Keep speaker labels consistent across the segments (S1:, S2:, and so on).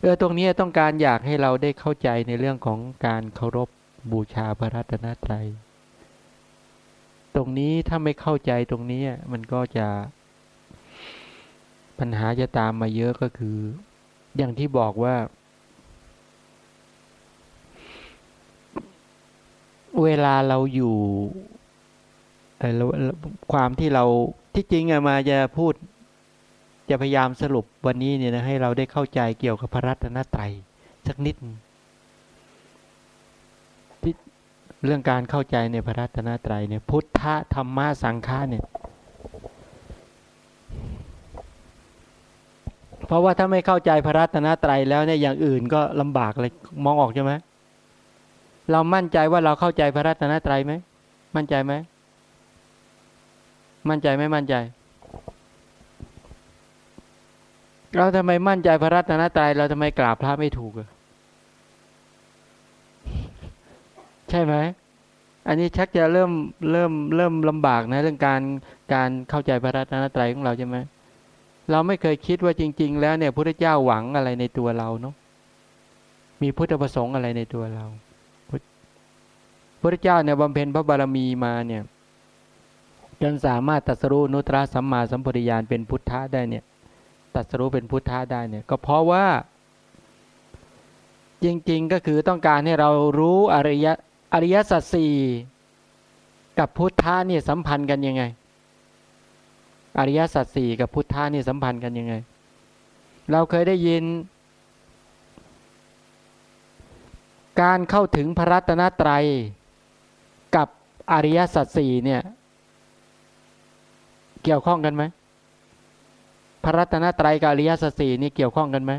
S1: เออตรงนี้ต้องการอยากให้เราได้เข้าใจในเรื่องของการเคารพบูชาพระรัตนตรัย ตรงนี้ถ้าไม่เข้าใจตรงนี้มันก็จะปัญหาจะตามมาเยอะก็คือ อย่างที่บอกว่า เวลาเราอยู่ความที่เราที่จริงอะมาจะพูด จะพยายามสรุปวันนี้เนี่ยนะให้เราได้เข้าใจเกี่ยวกับพระรัตนตรัยสักนิดที่เรื่องการเข้าใจในพระรัตนตรัยเนี่ยพุทธธรรมะสังฆาเนี่ย เพราะว่าถ้าไม่เข้าใจพระรัตนตรัยแล้วเนี่ยอย่างอื่นก็ลำบากเลยมองออกใช่ไหมเรามั่นใจว่าเราเข้าใจพระรัตนตรัยไหมมั่นใจไหมมั่นใจไม่มั่นใจ เราทำไมมั่นใจพระรัตนตรัยเราทำไมกราบพระไม่ถูกใช่ไหมอันนี้ชักจะเริ่มเริ่มเริ่มลำบากนะเรื่องการการเข้าใจพระรัตนตรัยของเราใช่ไหมเราไม่เคยคิดว่าจริง ๆ แล้วเนี่ยพระเจ้าหวังอะไรในตัวเราเนาะมีพุทธประสงค์อะไรในตัวเราพระเจ้าเนี่ยบำเพ็ญพระบารมีมาเนี่ยจนสามารถตัสรู้นุตระสัมมาสัมปวิญาณเป็นพุทธะได้เนี่ย ตัดสรู้เป็นพุทธะได้เนี่ยก็เพราะว่า จริง ๆ ก็คือต้องการให้เรารู้อริยอริยสัจสี่กับพุทธะนี่สัมพันธ์กันยังไง อริยสัจสี่กับพุทธะนี่สัมพันธ์กันยังไง เราเคยได้ยิน การเข้าถึงพระรัตนตรัยกับอริยสัจสี่เนี่ย เกี่ยวข้องกันไหม พระรัตนตรัยกับอริยสัจสี่นี่เกี่ยวข้องกันไหม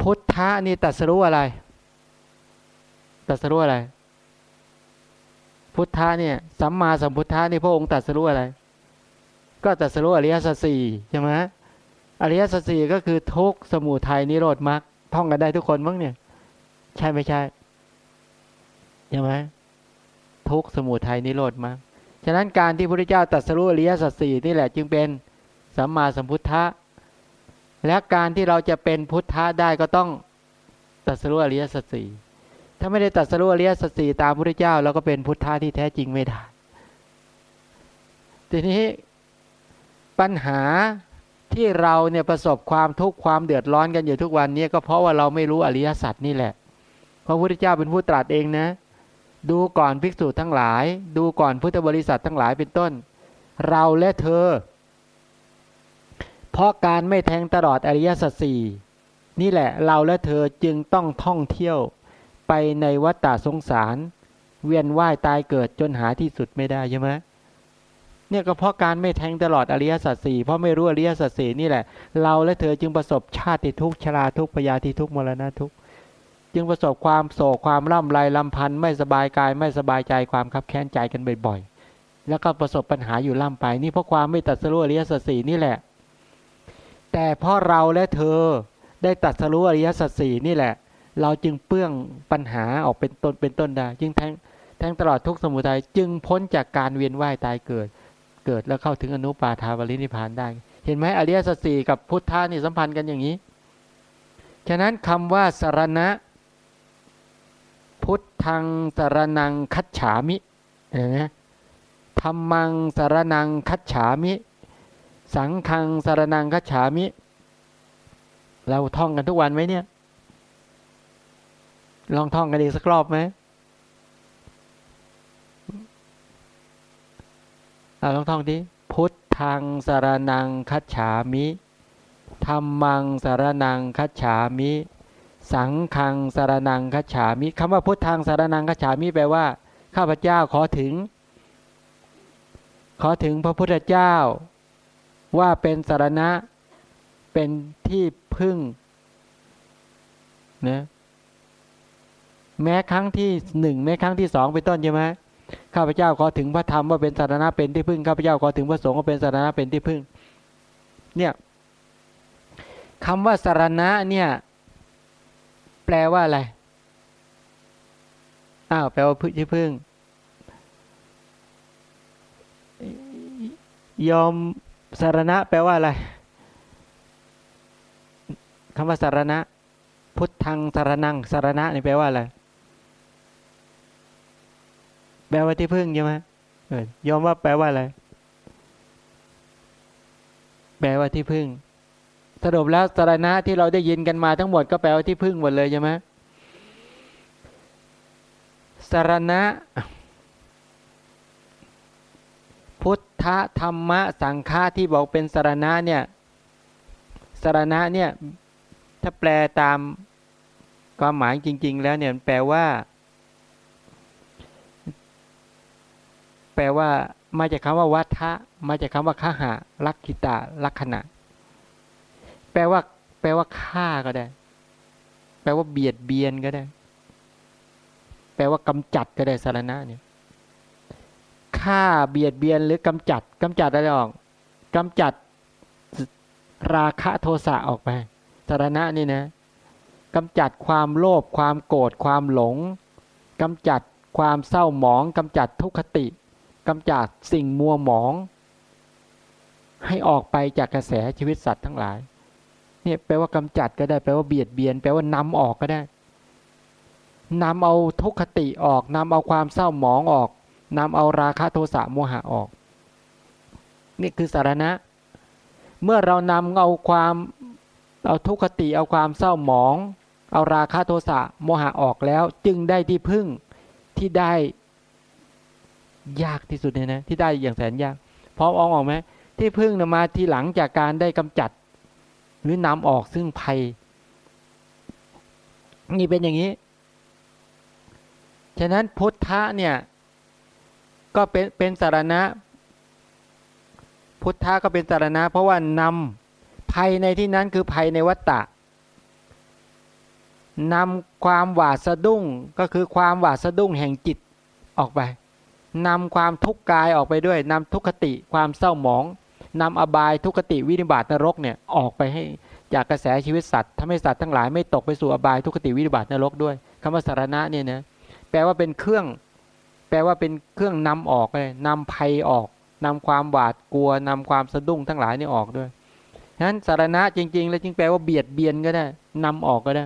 S1: พุทธะนี่ตัดสรู้อะไร ตัดสรู้อะไร พุทธะเนี่ยสัมมาสัมพุทธะนี่พระองค์ตัดสรู้อะไร ก็ตัดสรู้อริยสัจสี่ใช่ไหมอริยสัจสี่ก็คือทุกสมุทัยนิโรธมรรคท่องกันได้ทุกคนมั้งเนี่ย ใช่ไม่ใช่ใช่ไหมทุกสมุทัยนิโรธมรรคฉะนั้นการที่พระพุทธเจ้าตัดสรู้อริยสัจสี่นี่แหละ จึงเป็น สัมมาสัมพุทธะ และการที่เราจะเป็นพุทธะได้ก็ต้องตัดสรู้อริยสัจสี่ถ้าไม่ได้ตัดสรู้อริยสัจสี่ตามพระพุทธเจ้าเราก็เป็นพุทธะที่แท้จริงไม่ได้ ทีนี้ปัญหาที่เราเนี่ยประสบความทุกข์ความเดือดร้อนกันอยู่ทุกวันนี้ก็เพราะว่าเราไม่รู้อริยสัจนี่แหละ พระพุทธเจ้าเป็นผู้ตรัสเองนะ ดูก่อนภิกษุทั้งหลาย ดูก่อนพุทธบริษัททั้งหลายเป็นต้น เราและเธอ เพราะการไม่แทงตลอดอริยสัจสี่นี่แหละเราและเธอจึงต้องท่องเที่ยวไปในวัฏฏะสงสาร เวียนว่ายตายเกิดจนหาที่สุดไม่ได้ใช่ไหมเนี่ยก็เพราะการไม่แทงตลอดอริยสัจสี่เพราะไม่รู้อริยสัจสี่นี่แหละ เราและเธอจึงประสบชาติทุกชราทุกพยาธิทุกมรณะทุกจึงประสบความโศกความร่ำไรลำพันธ์ไม่สบายกายไม่สบายใจความคับแค้นใจกันบ่อยๆ แล้วก็ประสบปัญหาอยู่ล่ำไป นี่เพราะความไม่ตัดสู้อริยสัจสี่นี่แหละ แต่เพราะเราและเธอได้ตัดสรู้อริยสัจสี่นี่แหละ เราจึงเปื้องปัญหาออกเป็นต้นเป็นต้นได้จึงแทงแทงตลอดทุกสมุทัยจึงพ้นจากการเวียนว่ายตายเกิด เกิดแล้วเข้าถึงอนุปาทาวรินิพานได้ เห็นไหมอริยสัจสี่กับพุทธานี่สัมพันธ์กันอย่างนี้ ฉะนั้นคำว่าสารณะ พุทธังสารนังคัจฉามิเห็นไหมธรรมังสารนังคัจฉามิ สังคังสารนังคัจฉามิ เราท่องกันทุกวันไหมเนี่ย ลองท่องกันอีกสักรอบไหมเราลองท่องดิพุทธังสารนังคัจฉามิธรรมังสารนังคัจฉามิ สังคังสารนังคัจฉามิคำว่าพุทธังสารนังคัจฉามิแปลว่า ข้าพเจ้าขอถึง ขอถึงพระพุทธเจ้า ว่าเป็นสารณะเป็นที่พึ่งนะแม้ครั้งที่หนึ่งแม้ครั้งที่สองเป็นต้นใช่ไหมข้าพเจ้าขอถึงพระธรรมว่าเป็นสารณะเป็นที่พึ่งข้าพเจ้าขอถึงพระสงฆ์ว่าเป็นสารณะเป็นที่พึ่ง เนี่ยคำว่าสารณะเนี่ย แปลว่าอะไรอ้าวแปลว่าพึ่งที่พึ่งยอม สารณะแปลว่าอะไรคำว่าสารณะ พุทธังสารนังสารณะนี่แปลว่าอะไรแปลว่าที่พึ่งใช่ไหมยอมว่าแปลว่าอะไร แปลว่าที่พึ่ง สรุปแล้วสารณะที่เราได้ยินกันมาทั้งหมดก็แปลว่าที่พึ่งหมดเลยใช่ไหมสารณะ พุทธธรรมะสังฆาที่บอกเป็นสารณะเนี่ยสารณะเนี่ยถ้าแปลตามความหมายจริง ๆ แล้วเนี่ยแปลว่า แปลว่า มาจากคำว่าวัฏะมาจากคำว่าข้าหะลักขิตาลักษณะ แปลว่า แปลว่าฆ่าก็ได้ แปลว่าเบียดเบียนก็ได้ แปลว่ากำจัดก็ได้สารณะเนี่ย ฆ่าเบียดเบียนหรือกำจัดกำจัดอะไรออกกำจัดราคะโทสะออกไปสารณะนี่นะกำจัดความโลภความโกรธความหลงกำจัดความเศร้าหมองกำจัดทุกขติกำจัดสิ่งมัวหมอง ให้ออกไปจากกระแสชีวิตสัตว์ทั้งหลายเนี่ยแปลว่ากำจัดก็ได้แปลว่าเบียดเบียน แปลว่านำออกก็ได้นำเอาทุกขติออกนำเอาความเศร้าหมองออก นำเอาราคะโทสะโมหะออก นี่คือสารณะ เมื่อเรานำเอาความเอาทุกขติเอาความเศร้าหมอง เอาราคะโทสะโมหะออกแล้ว จึงได้ที่พึ่งที่ได้ ยากที่สุดเนี่ยนะที่ได้อย่างแสนยากพร้อมออกออกไหมที่พึ่งนมาที่หลังจากการได้กำจัด หรือนำออกซึ่งภัย นี่เป็นอย่างนี้ ฉะนั้นพุทธะเนี่ย ก็เป็นเป็นสารณะ พุทธะก็เป็นสารณะ เพราะว่านำภัยในที่นั้นคือภัยในวัตตะนำความหวาดสะดุ้งก็คือความหวาดสะดุ้งแห่งจิตออกไปนำความทุกข์กายออกไปด้วยนำทุกขติความเศร้าหมองนำอบายทุกขติวินิบาตนรกเนี่ยออกไปให้จากกระแสชีวิตสัตว์ทำให้สัตว์ทั้งหลายไม่ตกไปสู่อบายทุกขติวินิบาตนรกด้วยคำว่าสารณะเนี่ยนะแปลว่าเป็นเครื่อง แปลว่าเป็นเครื่องนำออกเลยนำภัยออกนำความหวาดกลัวนำความสะดุ้งทั้งหลายนี่ออกด้วยฉะนั้นสารณะจริง ๆ แล้วจึงแปลว่าเบียดเบียนก็ได้นำออกก็ได้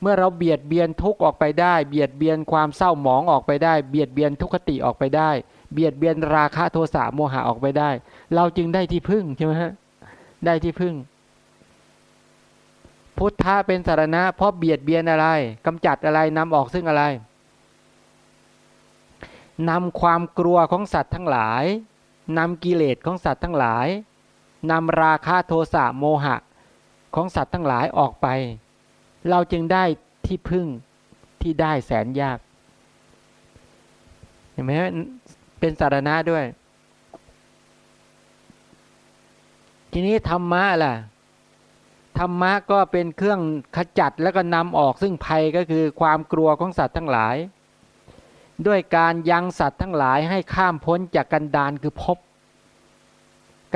S1: เมื่อเราเบียดเบียนทุกออกไปได้ เบียดเบียนความเศร้าหมองออกไปได้ เบียดเบียนทุกขติออกไปได้ เบียดเบียนราคะโทสะโมหะออกไปได้ เราจึงได้ที่พึ่งใช่ไหมฮะได้ที่พึ่ง พุทธะเป็นสารณะเพราะเบียดเบียนอะไรกำจัดอะไรนำออกซึ่งอะไร นำความกลัวของสัตว์ทั้งหลายนำกิเลสของสัตว์ทั้งหลายนำราคะโทสะโมหะ ของสัตว์ทั้งหลายออกไป เราจึงได้ที่พึ่งที่ได้แสนยากเห็นไหมเป็นสารณะด้วย ทีนี้ธรรมะล่ะธรรมะก็เป็นเครื่องขจัดแล้วก็นำออกซึ่งภัยก็คือความกลัวของสัตว์ทั้งหลาย ด้วยการยังสัตว์ทั้งหลายให้ข้ามพ้นจากกันดานคือพบ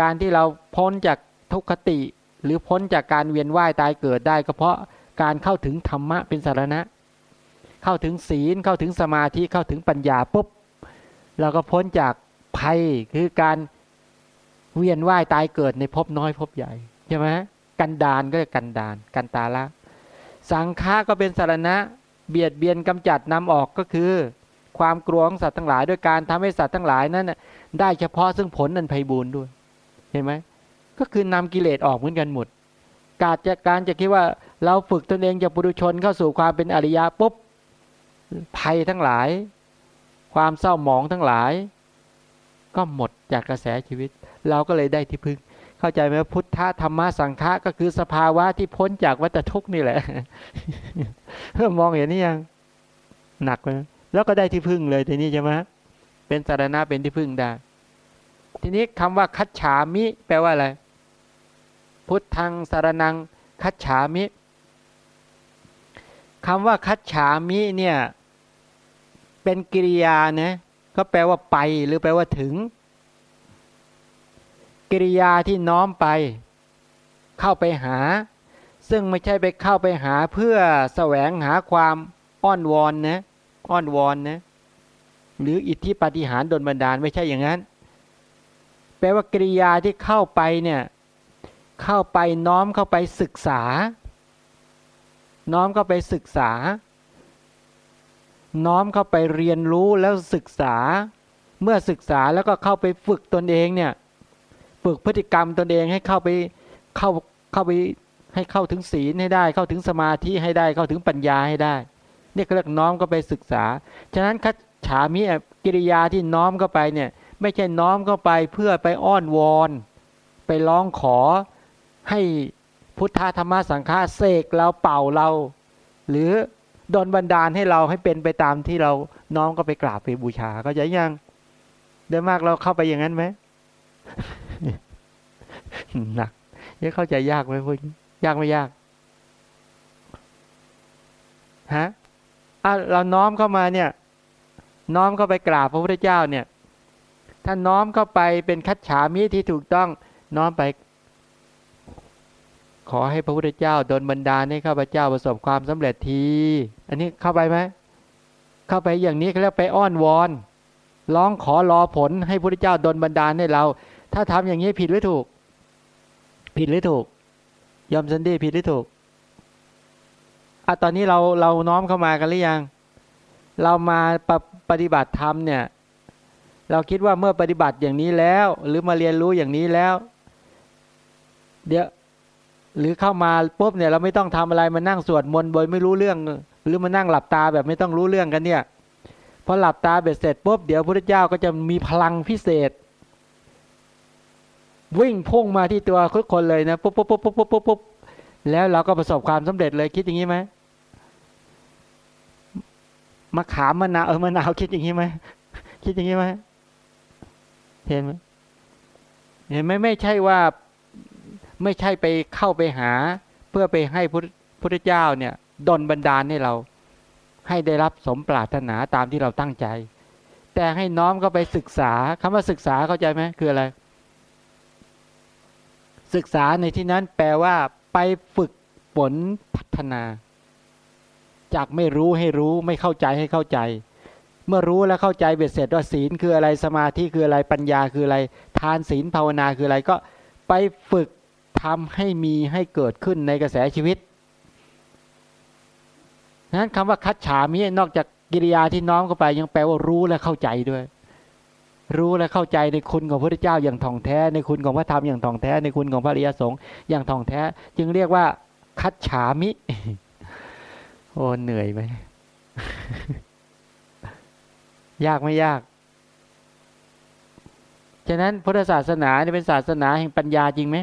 S1: การที่เราพ้นจากทุกขติ หรือพ้นจากการเวียนว่ายตายเกิดได้ ก็เพราะการเข้าถึงธรรมะเป็นสารณะ เข้าถึงศีลเข้าถึงสมาธิเข้าถึงปัญญาปุ๊บเราก็พ้นจากภัยคือการเวียนว่ายตายเกิดในภพน้อยภพใหญ่ใช่ไหมกันดานก็กันดานกันตาละ สังฆาก็เป็นสารณะ เบียดเบียนกำจัดนำออกก็คือ ความกลัวของสัตว์ทั้งหลายด้วยการทำให้สัตว์ทั้งหลายนั้นได้เฉพาะซึ่งผลนันไพบูรณ์ด้วยเห็นไหมก็คือนำกิเลสออกเหมือนกันหมด การจะการจะคิดว่าเราฝึกตนเองจากปุถุชนเข้าสู่ความเป็นอริยะปุ๊บภัยทั้งหลาย ความเศร้าหมองทั้งหลาย ก็หมดจากกระแสชีวิต เราก็เลยได้ที่พึ่ง เข้าใจไหมพุทธธรรมะสังฆะก็คือสภาวะที่พ้นจากวัฏทุกข์นี่แหละเพื่อมองเห็นนี่ยังหนักไหม แล้วก็ได้ที่พึ่งเลยทีนี้ใช่ไหมเป็นสารณะเป็นที่พึ่งได้ ทีนี้คำว่าคัจฉามิ แปลว่าอะไร พุทธังสารนังคัจฉามิคำว่าคัจฉามิเนี่ย เป็นกิริยานะก็แปลว่าไปหรือแปลว่าถึง กิริยาที่น้อมไป เข้าไปหา ซึ่งไม่ใช่ไปเข้าไปหาเพื่อแสวงหาความอ้อนวอนนะ อ้อนวอนนะ หรืออิทธิปฏิหารดลบันดาลไม่ใช่อย่างนั้น แปลว่ากริยาที่เข้าไปเนี่ยเข้าไปน้อมเข้าไปศึกษา น้อมเข้าไปศึกษา น้อมเข้าไปเรียนรู้แล้วศึกษา เมื่อศึกษาแล้วก็เข้าไปฝึกตนเองเนี่ยฝึกพฤติกรรมตนเองให้เข้าไปเข้าเข้าไปให้เข้าถึงศีลให้ได้ เข้าถึงสมาธิให้ได้เข้าถึงปัญญาให้ได้ นี่เรียกน้อมก็ไปศึกษา ฉะนั้นคัจฉามิกิริยาที่น้อมเข้าไปเนี่ย ไม่ใช่น้อมเข้าไปเพื่อไปอ้อนวอน ไปร้องขอให้พุทธธรรมสังฆาเสกเราเป่าเรา หรือดนบันดาลให้เราให้เป็นไปตามที่เราน้อมก็ไปกราบไปบูชาก็จะยังเดิมมากเราเข้าไปอย่างนั้นไหมหนักยังเข้าใจยากไหมพวกยากไม่ยากฮะ อะเราน้อมเข้ามาเนี่ย น้อมเข้าไปกราบพระพุทธเจ้าเนี่ย ถ้าน้อมเข้าไปเป็นคัจฉามิที่ถูกต้องน้อมไป ขอให้พระพุทธเจ้าโดนบันดาลให้ข้าพเจ้าประสบความสำเร็จที อันนี้เข้าไปไหมเข้าไปอย่างนี้เขาเรียกไปอ้อนวอนร้องขอรอผลให้พระพุทธเจ้าโดนบันดาลให้เรา ถ้าทำอย่างนี้ผิดหรือถูก ผิดหรือถูก ยอมสันดีผิดหรือถูก อะตอนนี้เราเราน้อมเข้ามากันหรือยัง เรามาปปฏิบัติธรรมเนี่ย เราคิดว่าเมื่อปฏิบัติอย่างนี้แล้ว หรือมาเรียนรู้อย่างนี้แล้ว เดี๋ยวหรือเข้ามาปุ๊บเนี่ยเราไม่ต้องทำอะไรมานั่งสวดมนต์โดยไม่รู้เรื่อง หรือมานั่งหลับตาแบบไม่ต้องรู้เรื่องกันเนี่ยพอหลับตาเบ็ดเสร็จปุ๊บเดี๋ยวพระเจ้าก็จะมีพลังพิเศษ วิ่งพุ่งมาที่ตัวทุกคนเลยนะปุ๊บปุ๊บปุ๊บปุ๊บปุ๊บปุ๊บ แล้วเราก็ประสบความสำเร็จเลยคิดอย่างนี้ไหมมาขามมะนาวเออมะนาวคิดอย่างนี้ไหมคิดอย่างนี้ไหมเห็นไหมเห็นไหมไม่ใช่ว่าไม่ใช่ไปเข้าไปหา เพื่อไปให้พระพุทธเจ้าเนี่ยดนบันดาลให้เรา ให้ได้รับสมปรารถนาตามที่เราตั้งใจ แต่ให้น้อมก็ไปศึกษาคำว่าศึกษาเข้าใจไหมคืออะไร ศึกษาในที่นั้นแปลว่า ไปฝึกฝนพัฒนา จากไม่รู้ให้รู้ไม่เข้าใจให้เข้าใจ เมื่อรู้แล้วเข้าใจเบ็ดเสร็จว่าศีลคืออะไรสมาธิคืออะไรปัญญาคืออะไร ทานศีลภาวนาคืออะไรก็ไปฝึกทำให้มีให้เกิดขึ้นในกระแสชีวิตนั้นคำว่าคัดฉามินอกจากกิริยาที่น้อมเข้าไปยังแปลว่ารู้และเข้าใจด้วย รู้และเข้าใจในคุณของพระเจ้าอย่างท่องแท้ ในคุณของพระธรรมอย่างท่องแท้ ในคุณของพระริยสงฆ์อย่างท่องแท้ จึงเรียกว่า คัดฉามิ โอ้เหนื่อยไหมยากไม่ยาก ฉะนั้นพุทธศาสนาเป็นศาสนาแห่งปัญญาจริงไหม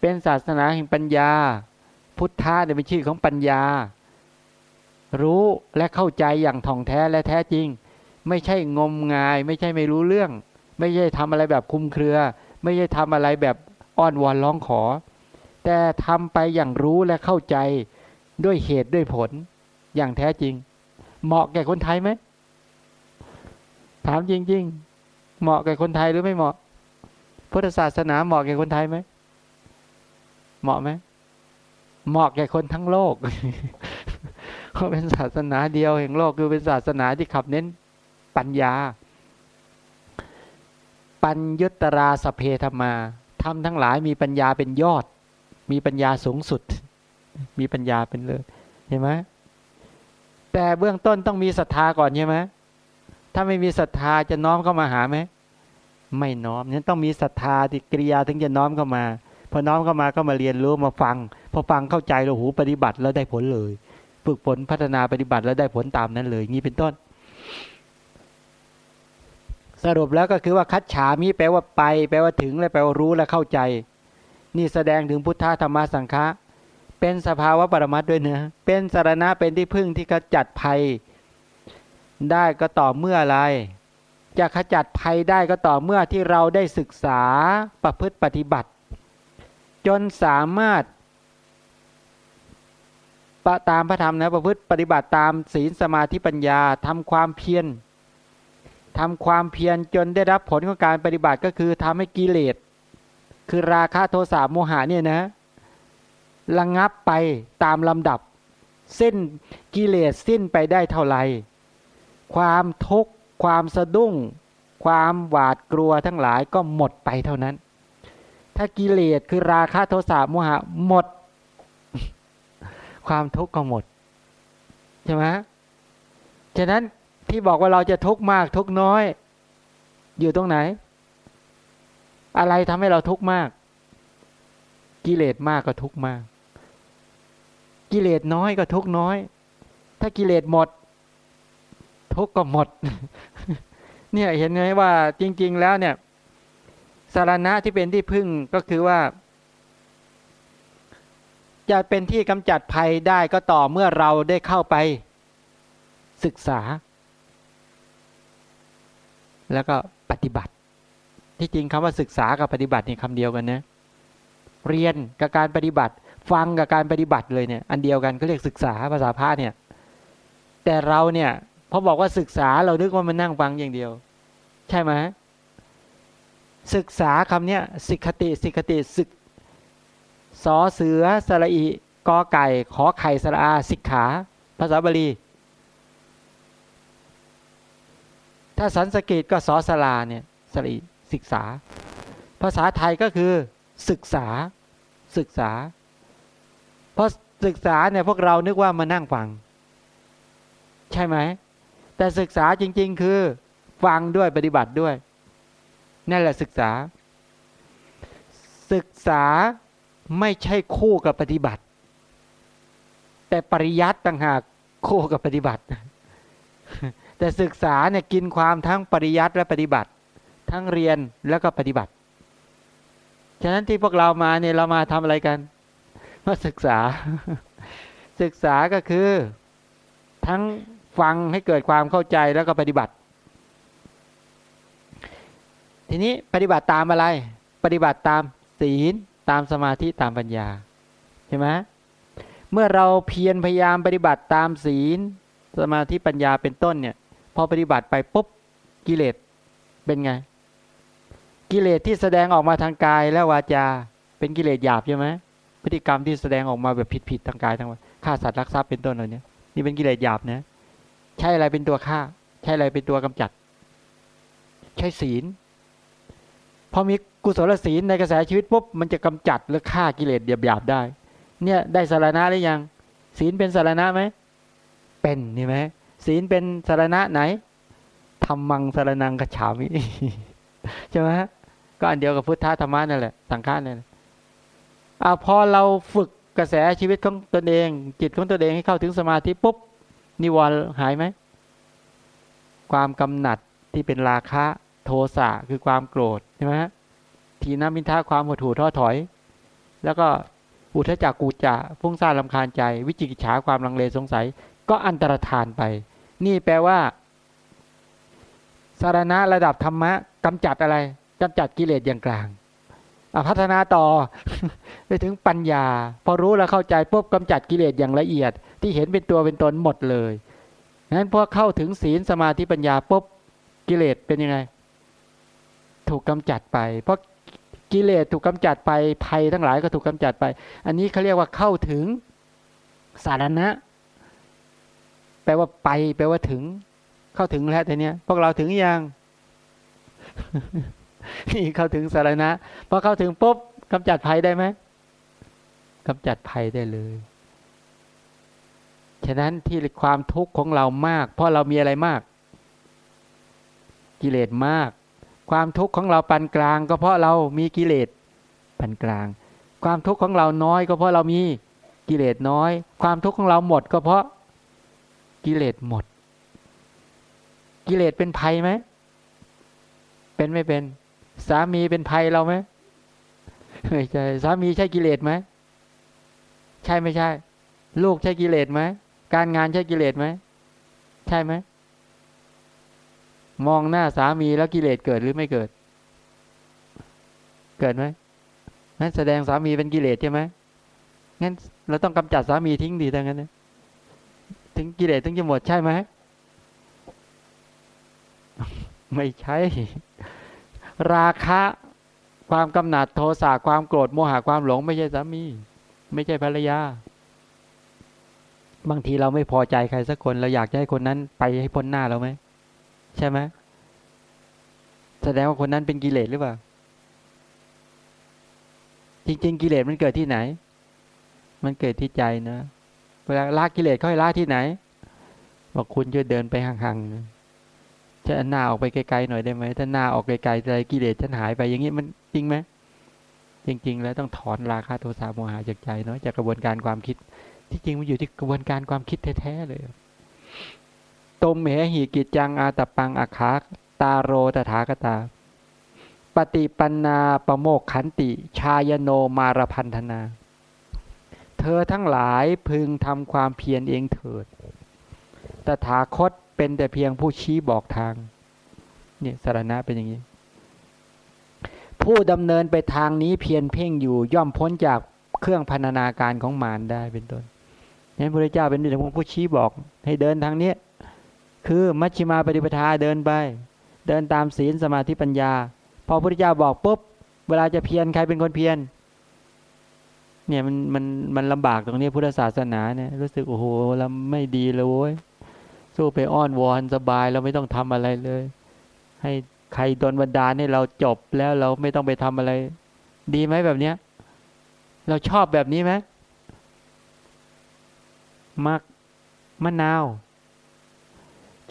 S1: เป็นศาสนาแห่งปัญญา พุทธะเนี่ยเป็นชื่อของปัญญา รู้และเข้าใจอย่างท่องแท้และแท้จริง ไม่ใช่งมงาย ไม่ใช่ไม่รู้เรื่อง ไม่ใช่ทำอะไรแบบคุมเครือ ไม่ใช่ทำอะไรแบบอ้อนวอนร้องขอ แต่ทำไปอย่างรู้และเข้าใจด้วยเหตุด้วยผล อย่างแท้จริง เหมาะแก่คนไทยไหมถามจริง ๆ เหมาะแก่คนไทยหรือไม่เหมาะ พุทธศาสนาเหมาะแก่คนไทยไหมเหมาะไหมเหมาะแก่คนทั้งโลกเขาเป็นศาสนาเดียวแห่งโลกคือเป็นศาสนาที่ขับเน้น ปัญญา ปัญยุตราสเพธมาทำทั้งหลายมีปัญญาเป็นยอด มีปัญญาสูงสุด มีปัญญาเป็นเลิศเห็นไหมแต่เบื้องต้นต้องมีศรัทธาก่อนใช่ไหมถ้าไม่มีศรัทธาจะน้อมเข้ามาหาไหมไม่น้อมนั้นต้องมีศรัทธาที่กิริยาถึงจะน้อมเข้ามาพอน้อมเข้ามาก็มาเรียนรู้มาฟัง พอฟังเข้าใจเราหูปฏิบัติแล้วได้ผลเลย ฝึกฝนพัฒนาปฏิบัติแล้วได้ผลตามนั้นเลยงี้เป็นต้น สรุปแล้วก็คือว่าคัดฉามีแปลว่าไป แปลว่าถึงและแปลว่ารู้และเข้าใจ นี่แสดงถึงพุทธธรรมสังฆะเป็นสภาวะปรมัตด้วยเนะเป็นสารณะเป็นที่พึ่งที่ขจัดภัย ได้ก็ต่อเมื่ออะไร จะขจัดภัยได้ก็ต่อเมื่อที่เราได้ศึกษาประพฤติปฏิบัติ จนสามารถปะตามพระธรรมนะประพฤติปฏิบัติตามศีลสมาธิปัญญาทำความเพียร ทำความเพียรจนได้รับผลของการปฏิบัติก็คือทำให้กิเลส คือราคะโทสะโมหะเนี่ยนะระงงับไปตามลำดับ สิ้นกิเลสสิ้นไปได้เท่าไหร่ความทุกข์ความสะดุ้ง ความหวาดกลัวทั้งหลายก็หมดไปเท่านั้น ถ้ากิเลสคือราคะโทสะโมหะหมด ความทุกข์ก็หมดใช่ไหมฉะนั้น ที่บอกว่าเราจะทุกข์มากทุกข์น้อย อยู่ตรงไหน อะไรทำให้เราทุกข์มาก กิเลสมากก็ทุกข์มาก กิเลสน้อยก็ทุกข์น้อย ถ้ากิเลสหมด ทุกข์ก็หมด เนี่ยเห็นไหมว่าจริง ๆ แล้วเนี่ยสารณะที่เป็นที่พึ่งก็คือว่า จะเป็นที่กำจัดภัยได้ก็ต่อเมื่อเราได้เข้าไปศึกษา แล้วก็ปฏิบัติ ที่จริงคำว่าศึกษากับปฏิบัตินี่คำเดียวกันนะเรียนกับการปฏิบัติ ฟังกับการปฏิบัติเลยเนี่ย อันเดียวกันก็เรียกศึกษาภาษาพระเนี่ย แต่เราเนี่ยพอบอกว่าศึกษาเรานึกว่ามันนั่งฟังอย่างเดียว ใช่ไหมศึกษาคำเนี้ยสิกขติสิกขติศึกสอเสือสระอีกอไก่ ขอไข่สระอาสิกขา ภาษาบาลี ถ้าสันสกฤตก็สอสลาเนี่ยสรีศึกษา ภาษาไทยก็คือศึกษาศึกษา เพราะศึกษาเนี่ยพวกเรานึกว่ามานั่งฟัง ใช่ไหม แต่ศึกษาจริง ๆ คือฟังด้วยปฏิบัติด้วย นั่นแหละศึกษา ศึกษาไม่ใช่คู่กับปฏิบัติ แต่ปริยัติต่างหากคู่กับปฏิบัติ แต่ศึกษาเนี่ยกินความทั้งปริยัติและปฏิบัติ ทั้งเรียนแล้วก็ปฏิบัติ ฉะนั้นที่พวกเรามาเนี่ยเรามาทำอะไรกัน มาศึกษา ศึกษาก็คือทั้งฟังให้เกิดความเข้าใจแล้วก็ปฏิบัติ ทีนี้ปฏิบัติตามอะไร ปฏิบัติตามศีลตามสมาธิตามปัญญาใช่ไหมเมื่อเราเพียรพยายามปฏิบัติตามศีล สมาธิปัญญาเป็นต้นเนี่ย อปฏิบัติไปปุ๊บกิเลสเป็นไง กิเลสที่แสดงออกมาทางกายและวาจา เป็นกิเลสหยาบใช่ไหมพฤติกรรมที่แสดงออกมาแบบผิดๆทางกายทางวาฆ่าสัตว์รักทรัพย์เป็นต้นเหล่านี้นี่เป็นกิเลสหยาบนะใช่อะไรเป็นตัวฆ่า ใช่อะไรเป็นตัวกำจัด ใช่ศีลพอมีกุศลศีลในกระแสชีวิตปุ๊บมันจะกำจัดหรือฆ่ากิเลสหยาบๆได้ เนี่ยได้สารณะหรือยัง ศีลเป็นสารณะไหมเป็นนี่ไหม ศีลเป็นสารณะไหนทำมังสารนังกระฉามิใช่ไหมก็อันเดียวกับพุทธธรรมะนั่นแหละสังฆาเนี่ยอ่าพอเราฝึกกระแสชีวิตของตนเอง จิตของตนเองให้เข้าถึงสมาธิปุ๊บนิวรณ์หายไหมความกำหนัดที่เป็นราคะโทสะคือความโกรธใช่ไหมทีน้ำมินทาความหดหู่ท้อถอย แล้วก็อุทจักกูจะฟุ้งซ่านลำคาญใจ วิจิกิจฉาความลังเลสงสัย ก็อันตรธานไป นี่แปลว่า สารณะระดับธรรมะกำจัดอะไรกำจัดกิเลสอย่างกลางพัฒนาต่อไปถึงปัญญา พอรู้แล้วเข้าใจปุ๊บกำจัดกิเลสอย่างละเอียด ที่เห็นเป็นตัวเป็นตนหมดเลยงั้นพอเข้าถึงศีลสมาธิปัญญาปุ๊บกิเลสเป็นยังไง ถูกกำจัดไป เพราะกิเลสถูกกำจัดไปภัยทั้งหลายก็ถูกกำจัดไป อันนี้เขาเรียกว่าเข้าถึงสารณะ ลว่าไป แปลว่าถึง เข้าถึงแล้วแต่เนี้ย พวกเราถึงยังนี่เข้าถึงสารณะพอเข้าถึงปุ๊บกำจัดภัยได้ไหมกำจัดภัยได้เลย ฉะนั้นที่ความทุกข์ของเรามาก เพราะเรามีอะไรมาก กิเลสมาก ความทุกข์ของเราปานกลาง ก็เพราะเรามีกิเลสปานกลาง ความทุกข์ของเราน้อย ก็เพราะเรามีกิเลสน้อย ความทุกข์ของเราหมด ก็เพราะ กิเลสหมด กิเลสเป็นภัยไหม เป็นไม่เป็น สามีเป็นภัยเราไหมไม่ใช่สามีใช่กิเลสไหมใช่ไม่ใช่ ลูกใช่กิเลสไหมการงานใช่กิเลสไหมใช่ไหมมองหน้าสามีแล้วกิเลสเกิดหรือไม่เกิด เกิดไหมนั่นแสดงสามีเป็นกิเลสใช่ไหมงั้นเราต้องกำจัดสามีทิ้งดีทั้งนั้นนะ ถึงกิเลสถึงจะหมดใช่ไหมไม่ใช่ ราคะความกำหนัดโทสะความโกรธโมหะความหลง ไม่ใช่สามี ไม่ใช่ภรรยา บางทีเราไม่พอใจใครสักคนเราอยากให้คนนั้นไปให้พ้นหน้าเราไหมใช่ไหมแสดงว่าคนนั้นเป็นกิเลสหรือเปล่า จริง ๆ กิเลสมันเกิดที่ไหน มันเกิดที่ใจนะ เวลาละกิเลสเขาให้ละที่ไหน บอกคุณช่วยเดินไปห่างๆจะหน้าออกไปไกลๆหน่อยได้ไหมถ้าหน้าออกไกลๆใจกิเลสฉันหายไปอย่างนี้มันจริงไหมจริง ๆ แล้วต้องถอนราคะโทสะโมหะจากใจเนาะจากกระบวนการความคิด ที่จริงมันอยู่ที่กระบวนการความคิดแท้ๆเลยตมเหหิกิจจังอาตปังอาคาตาโรตถาคตา ปฏิปันนาประโมกขันติ ชายโนมารพันธนา เธอทั้งหลายพึงทำความเพียรเองเถิด ตถาคตเป็นแต่เพียงผู้ชี้บอกทางเนี่ยสารณะเป็นอย่างนี้ ผู้ดำเนินไปทางนี้เพียรเพ่งอยู่ย่อมพ้นจากเครื่องพันนาการของมารได้เป็นต้นนั้นพระเจ้าเป็นแต่เพียงผู้ชี้บอกให้เดินทางนี้ คือมัชฌิมาปฏิปทาเดินไป เดินตามศีลสมาธิปัญญา พอพระพุทธเจ้าบอกปุ๊บ เวลาจะเพียรใครเป็นคนเพียร เนี่ยมันมันมันลำบากตรงนี้พุทธศาสนาเนี่ยรู้สึกโอ้โหเราไม่ดีเลยโว้ยสู้ไปอ้อนวอนสบายเราไม่ต้องทำอะไรเลย ให้ใครโดนบันดาลให้เราจบแล้วเราไม่ต้องไปทำอะไร ดีไหมแบบเนี้ย เราชอบแบบนี้ไหมมักมะนาว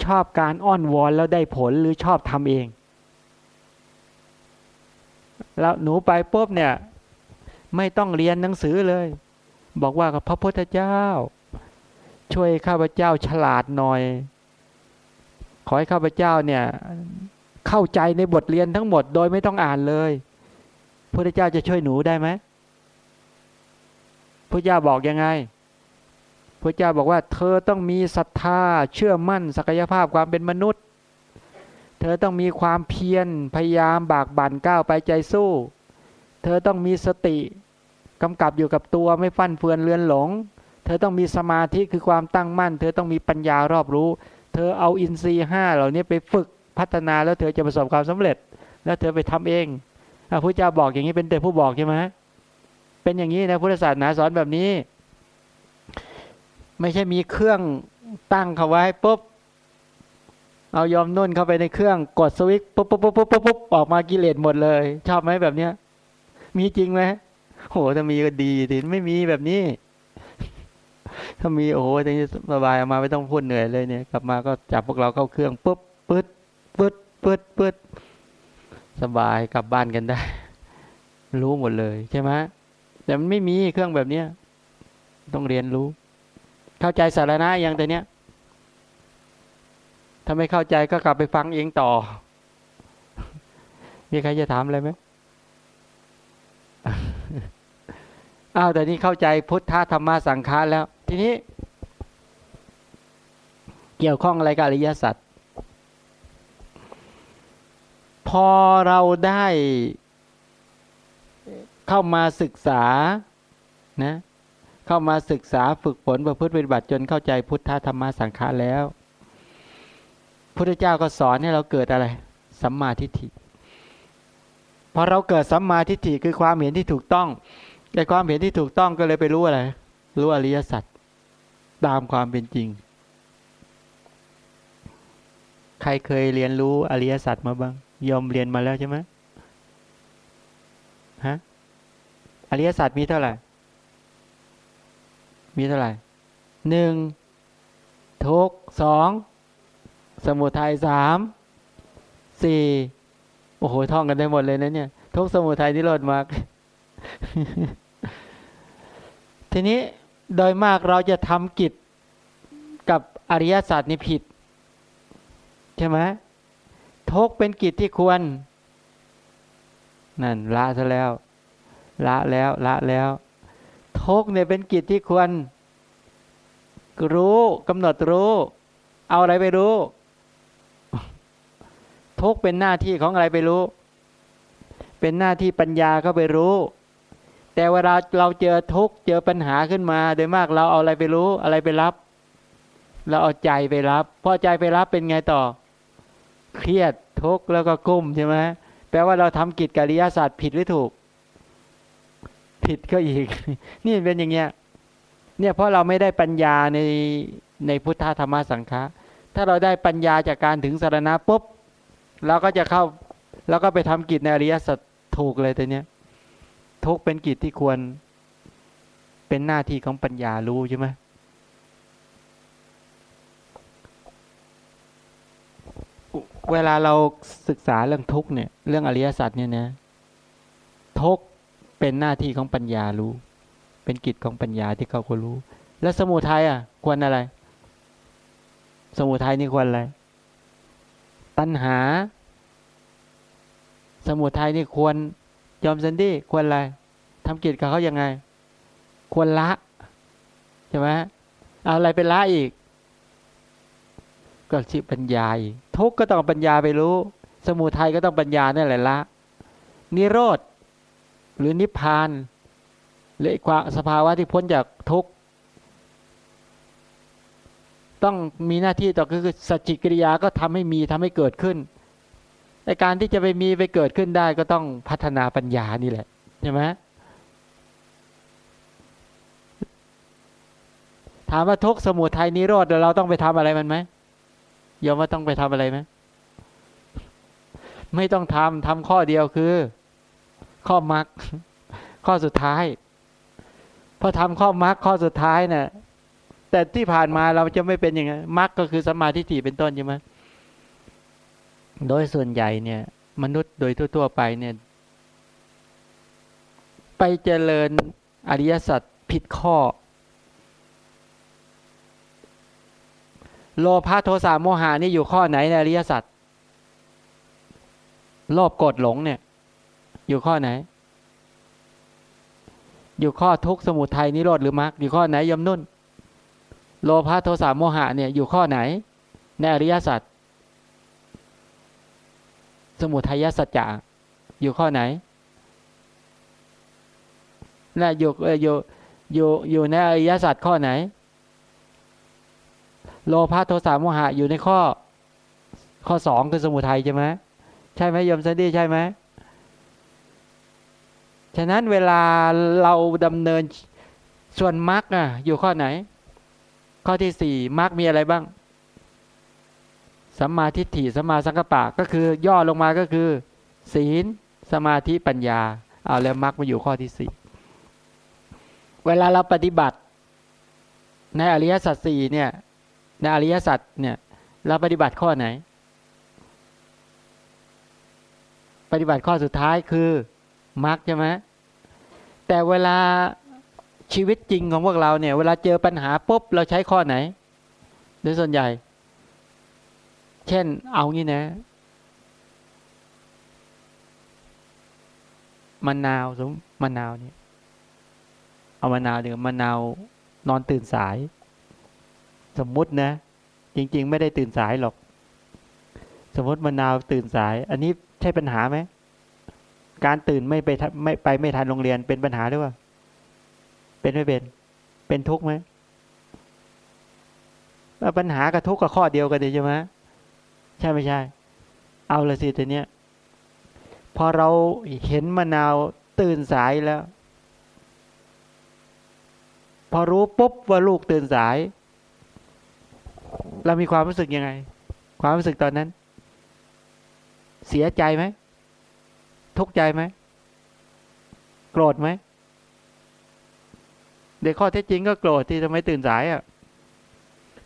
S1: ชอบการอ้อนวอนแล้วได้ผลหรือชอบทำเองแล้วหนูไปปุ๊บเนี่ย ไม่ต้องเรียนหนังสือเลย บอกว่ากับพระพุทธเจ้า ช่วยข้าพเจ้าฉลาดหน่อย ขอให้ข้าพเจ้าเนี่ยเข้าใจในบทเรียนทั้งหมดโดยไม่ต้องอ่านเลยพระเจ้าจะช่วยหนูได้ไหมพระเจ้าบอกยังไงพระเจ้าบอกว่า เธอต้องมีศรัทธาเชื่อมั่นศักยภาพความเป็นมนุษย์ เธอต้องมีความเพียรพยายามบากบั่นก้าวไปใจสู้ เธอต้องมีสติกำกับอยู่กับตัวไม่ฟั่นเฟือนเลือนหลง เธอต้องมีสมาธิคือความตั้งมั่น เธอต้องมีปัญญารอบรู้ เธอเอาอินทรีย์ห้าเหล่านี้ไปฝึกพัฒนาแล้วเธอจะประสบความสำเร็จ แล้วเธอไปทำเองพระพุทธเจ้าบอกอย่างนี้เป็นแต่ผู้บอกใช่ไหมเป็นอย่างนี้นะพุทธศาสนาสอนแบบนี้ ไม่ใช่มีเครื่องตั้งเขาไว้ปุ๊บเอายอมนุ่นเข้าไปในเครื่องกดสวิตปุ๊บปุ๊บปุ๊บปุ๊บปุ๊บออกมากิเลสหมดเลย ชอบไหมแบบเนี้ย มีจริงไหมโหถ้ามีก็ดีทีไม่มีแบบนี้ ถ้ามีโอ้โหจะสบายออกมาไม่ต้องพูดเหนื่อยเลยเนี่ย กลับมาก็จับพวกเราเข้าเครื่องปุ๊บปึ๊ดปึ๊ดปึ๊ดปึ๊ดสบายกลับบ้านกันได้ รู้หมดเลยใช่ไหมแต่มันไม่มีเครื่องแบบเนี้ยต้องเรียนรู้ เข้าใจสารณะอย่างแต่เนี้ยถ้าไม่เข้าใจก็กลับไปฟังเองต่อ มีใครจะถามอะไรไหม อ้าวแต่นี้เข้าใจพุทธธรรมสังฆาแล้ว ทีนี้ เกี่ยวข้องอะไรกับอริยสัจพอเราได้เข้ามาศึกษานะเข้ามาศึกษาฝึกฝนประพฤติปฏิบัติจนเข้าใจพุทธธรรมสังฆาแล้วพุทธเจ้าก็สอนให้เราเกิดอะไรสัมมาทิฏฐิพอเราเกิดสัมมาทิฏฐิคือความเห็นที่ถูกต้อง แต่ความเห็นที่ถูกต้องก็เลยไปรู้อะไร รู้อริยสัจตามความเป็นจริง ใครเคยเรียนรู้อริยสัจมาบ้างยอมเรียนมาแล้วใช่ไหมฮะอริยสัจมีเท่าไหร่ มีเท่าไหร่หนึ่งทุกสองสมุทัยสามสี่โอ้โหท่องกันได้หมดเลยนะเนี่ย ทุกสมุทัยนิโรธมาก ทีนี้โดยมากเราจะทำกิจกับอริยศาสตร์นี่ผิด ใช่ไหมทุกเป็นกิจที่ควร นั่นละซะแล้ว ละแล้วละแล้วทุกเนี่ยเป็นกิจที่ควร รู้กำหนดรู้ เอาอะไรไปรู้ทุกเป็นหน้าที่ของอะไรไปรู้ เป็นหน้าที่ปัญญาเข้าไปรู้ แต่เวลาเราเจอทุกเจอปัญหาขึ้นมา โดยมากเราเอาอะไรไปรู้อะไรไปรับ เราเอาใจไปรับพอใจไปรับเป็นไงต่อ เครียดทุกข์แล้วก็กุ้มใช่ไหมแปลว่าเราทำกิจกิริยาศาสตร์ผิดหรือถูก ผิดก็อีก นี่เป็นอย่างเงี้ยเนี่ยเพราะเราไม่ได้ปัญญาในในพุทธธรรมสังฆะถ้าเราได้ปัญญาจากการถึงสารณะปุ๊บเราก็จะเข้า แล้วก็ไปทำกิจในอริยสัจถูกเลยตัวเนี้ย ทุกเป็นกิจที่ควรเป็นหน้าที่ของปัญญารู้ใช่ไหมเวลาเราศึกษาเรื่องทุกเนี่ย เรื่องอริยสัจเนี่ยนะทุกเป็นหน้าที่ของปัญญารู้ เป็นกิจของปัญญาที่เขาก็รู้ แล้วสมุทัยอะ ควรอะไร สมุทัยนี่ควรอะไร ตัณหา สมุทัยนี่ควร ยอมสันดี้ควรอะไรทำกิจกับเขายังไง ควรละใช่ไหมเอาอะไรเป็นละอีก ก็ชิปัญญาอีกทุกก็ต้องปัญญาไปรู้ สมุทัยก็ต้องปัญญาเนั่นแหละละ นิโรธหรือนิพพานหรือความสภาวะที่พ้นจากทุกข์ต้องมีหน้าที่ต่อคือสัจจิกิริยาก็ทำให้มีทำให้เกิดขึ้น ในการที่จะไปมีไปเกิดขึ้นได้ก็ต้องพัฒนาปัญญานี่แหละใช่ไหมถามว่าทุกสมุทัยนิโรธเราต้องไปทำอะไรมันไหมยอมว่าต้องไปทำอะไรไหมไม่ต้องทำทำข้อเดียวคือ ข้อมรรคข้อสุดท้ายพอทำข้อมรรคข้อสุดท้ายเนะ่ยแต่ที่ผ่านมาเราจะไม่เป็นอย่างนั้นมรรคก็คือสมาธิถี่เป็นต้นใช่ไหม โดยส่วนใหญ่เนี่ย มนุษย์โดยทั่ว ๆ ไปเนี่ย ไปเจริญอริยสัจผิดข้อ โลภะโทสะโมหานี่อยู่ข้อไหนในอริยสัจโลภโกรธหลงเนี่ย อยู่ข้อไหน อยู่ข้อทุกสมุทัยนิโรธหรือมรรคอยู่ข้อไหนยมนุ่น โลภะโทสะโมหะเนี่ยอยู่ข้อไหนในอริยสัจ สมุทัยสัจจะอยู่ข้อไหนน่ะอยู่อยู่อยู่อยู่ในอริยสัจข้อไหน โลภะโทสะโมหะอยู่ในข้อ ข้อสองคือสมุทัยใช่ไหมใช่ไหมยมสันดีใช่ไหมฉะนั้นเวลาเราดำเนินส่วนมรรคอะอยู่ข้อไหน ข้อที่สี่มรรคมีอะไรบ้าง สัมมาทิฏฐิสัมมาสังกปะก็คือย่อลงมาก็คือ ศีล สมาธิปัญญา เอาแล้วมรรคมาอยู่ข้อที่สี่เวลาเราปฏิบัติ ในอริยสัจสี่เนี่ยในอริยสัจเนี่ยเราปฏิบัติข้อไหน ปฏิบัติข้อสุดท้ายคือมรรคใช่ไหมแต่เวลาชีวิตจริงของพวกเราเนี่ย เวลาเจอปัญหาปุ๊บเราใช้ข้อไหนโดยส่วนใหญ่ เช่น เอางี้นะมะนาวสมมะนาวเนี่ย เอามะนาวเดี๋ยวมะนาว นอนตื่นสาย สมมุตินะ จริง ๆ ไม่ได้ตื่นสายหรอก สมมติมะนาวตื่นสาย อันนี้ใช่ปัญหาไหมการตื่นไม่ไปไม่ไปไม่ทันโรงเรียนเป็นปัญหาหรือเปล่าเป็นไม่เป็น เป็นทุกข์ไหมปัญหากับทุกข์กับข้อเดียวกันใช่ไหม ใช่ไม่ใช่ เอาละสิทีเนี้ยพอเราเห็นมะนาวตื่นสายแล้ว พอรู้ปุ๊บว่าลูกตื่นสาย เรามีความรู้สึกยังไง ความรู้สึกตอนนั้น เสียใจไหมทุกข์ใจไหมโกรธไหมเด็กข้อเท็จจริงก็โกรธที่ทำไมตื่นสายอะ่ะ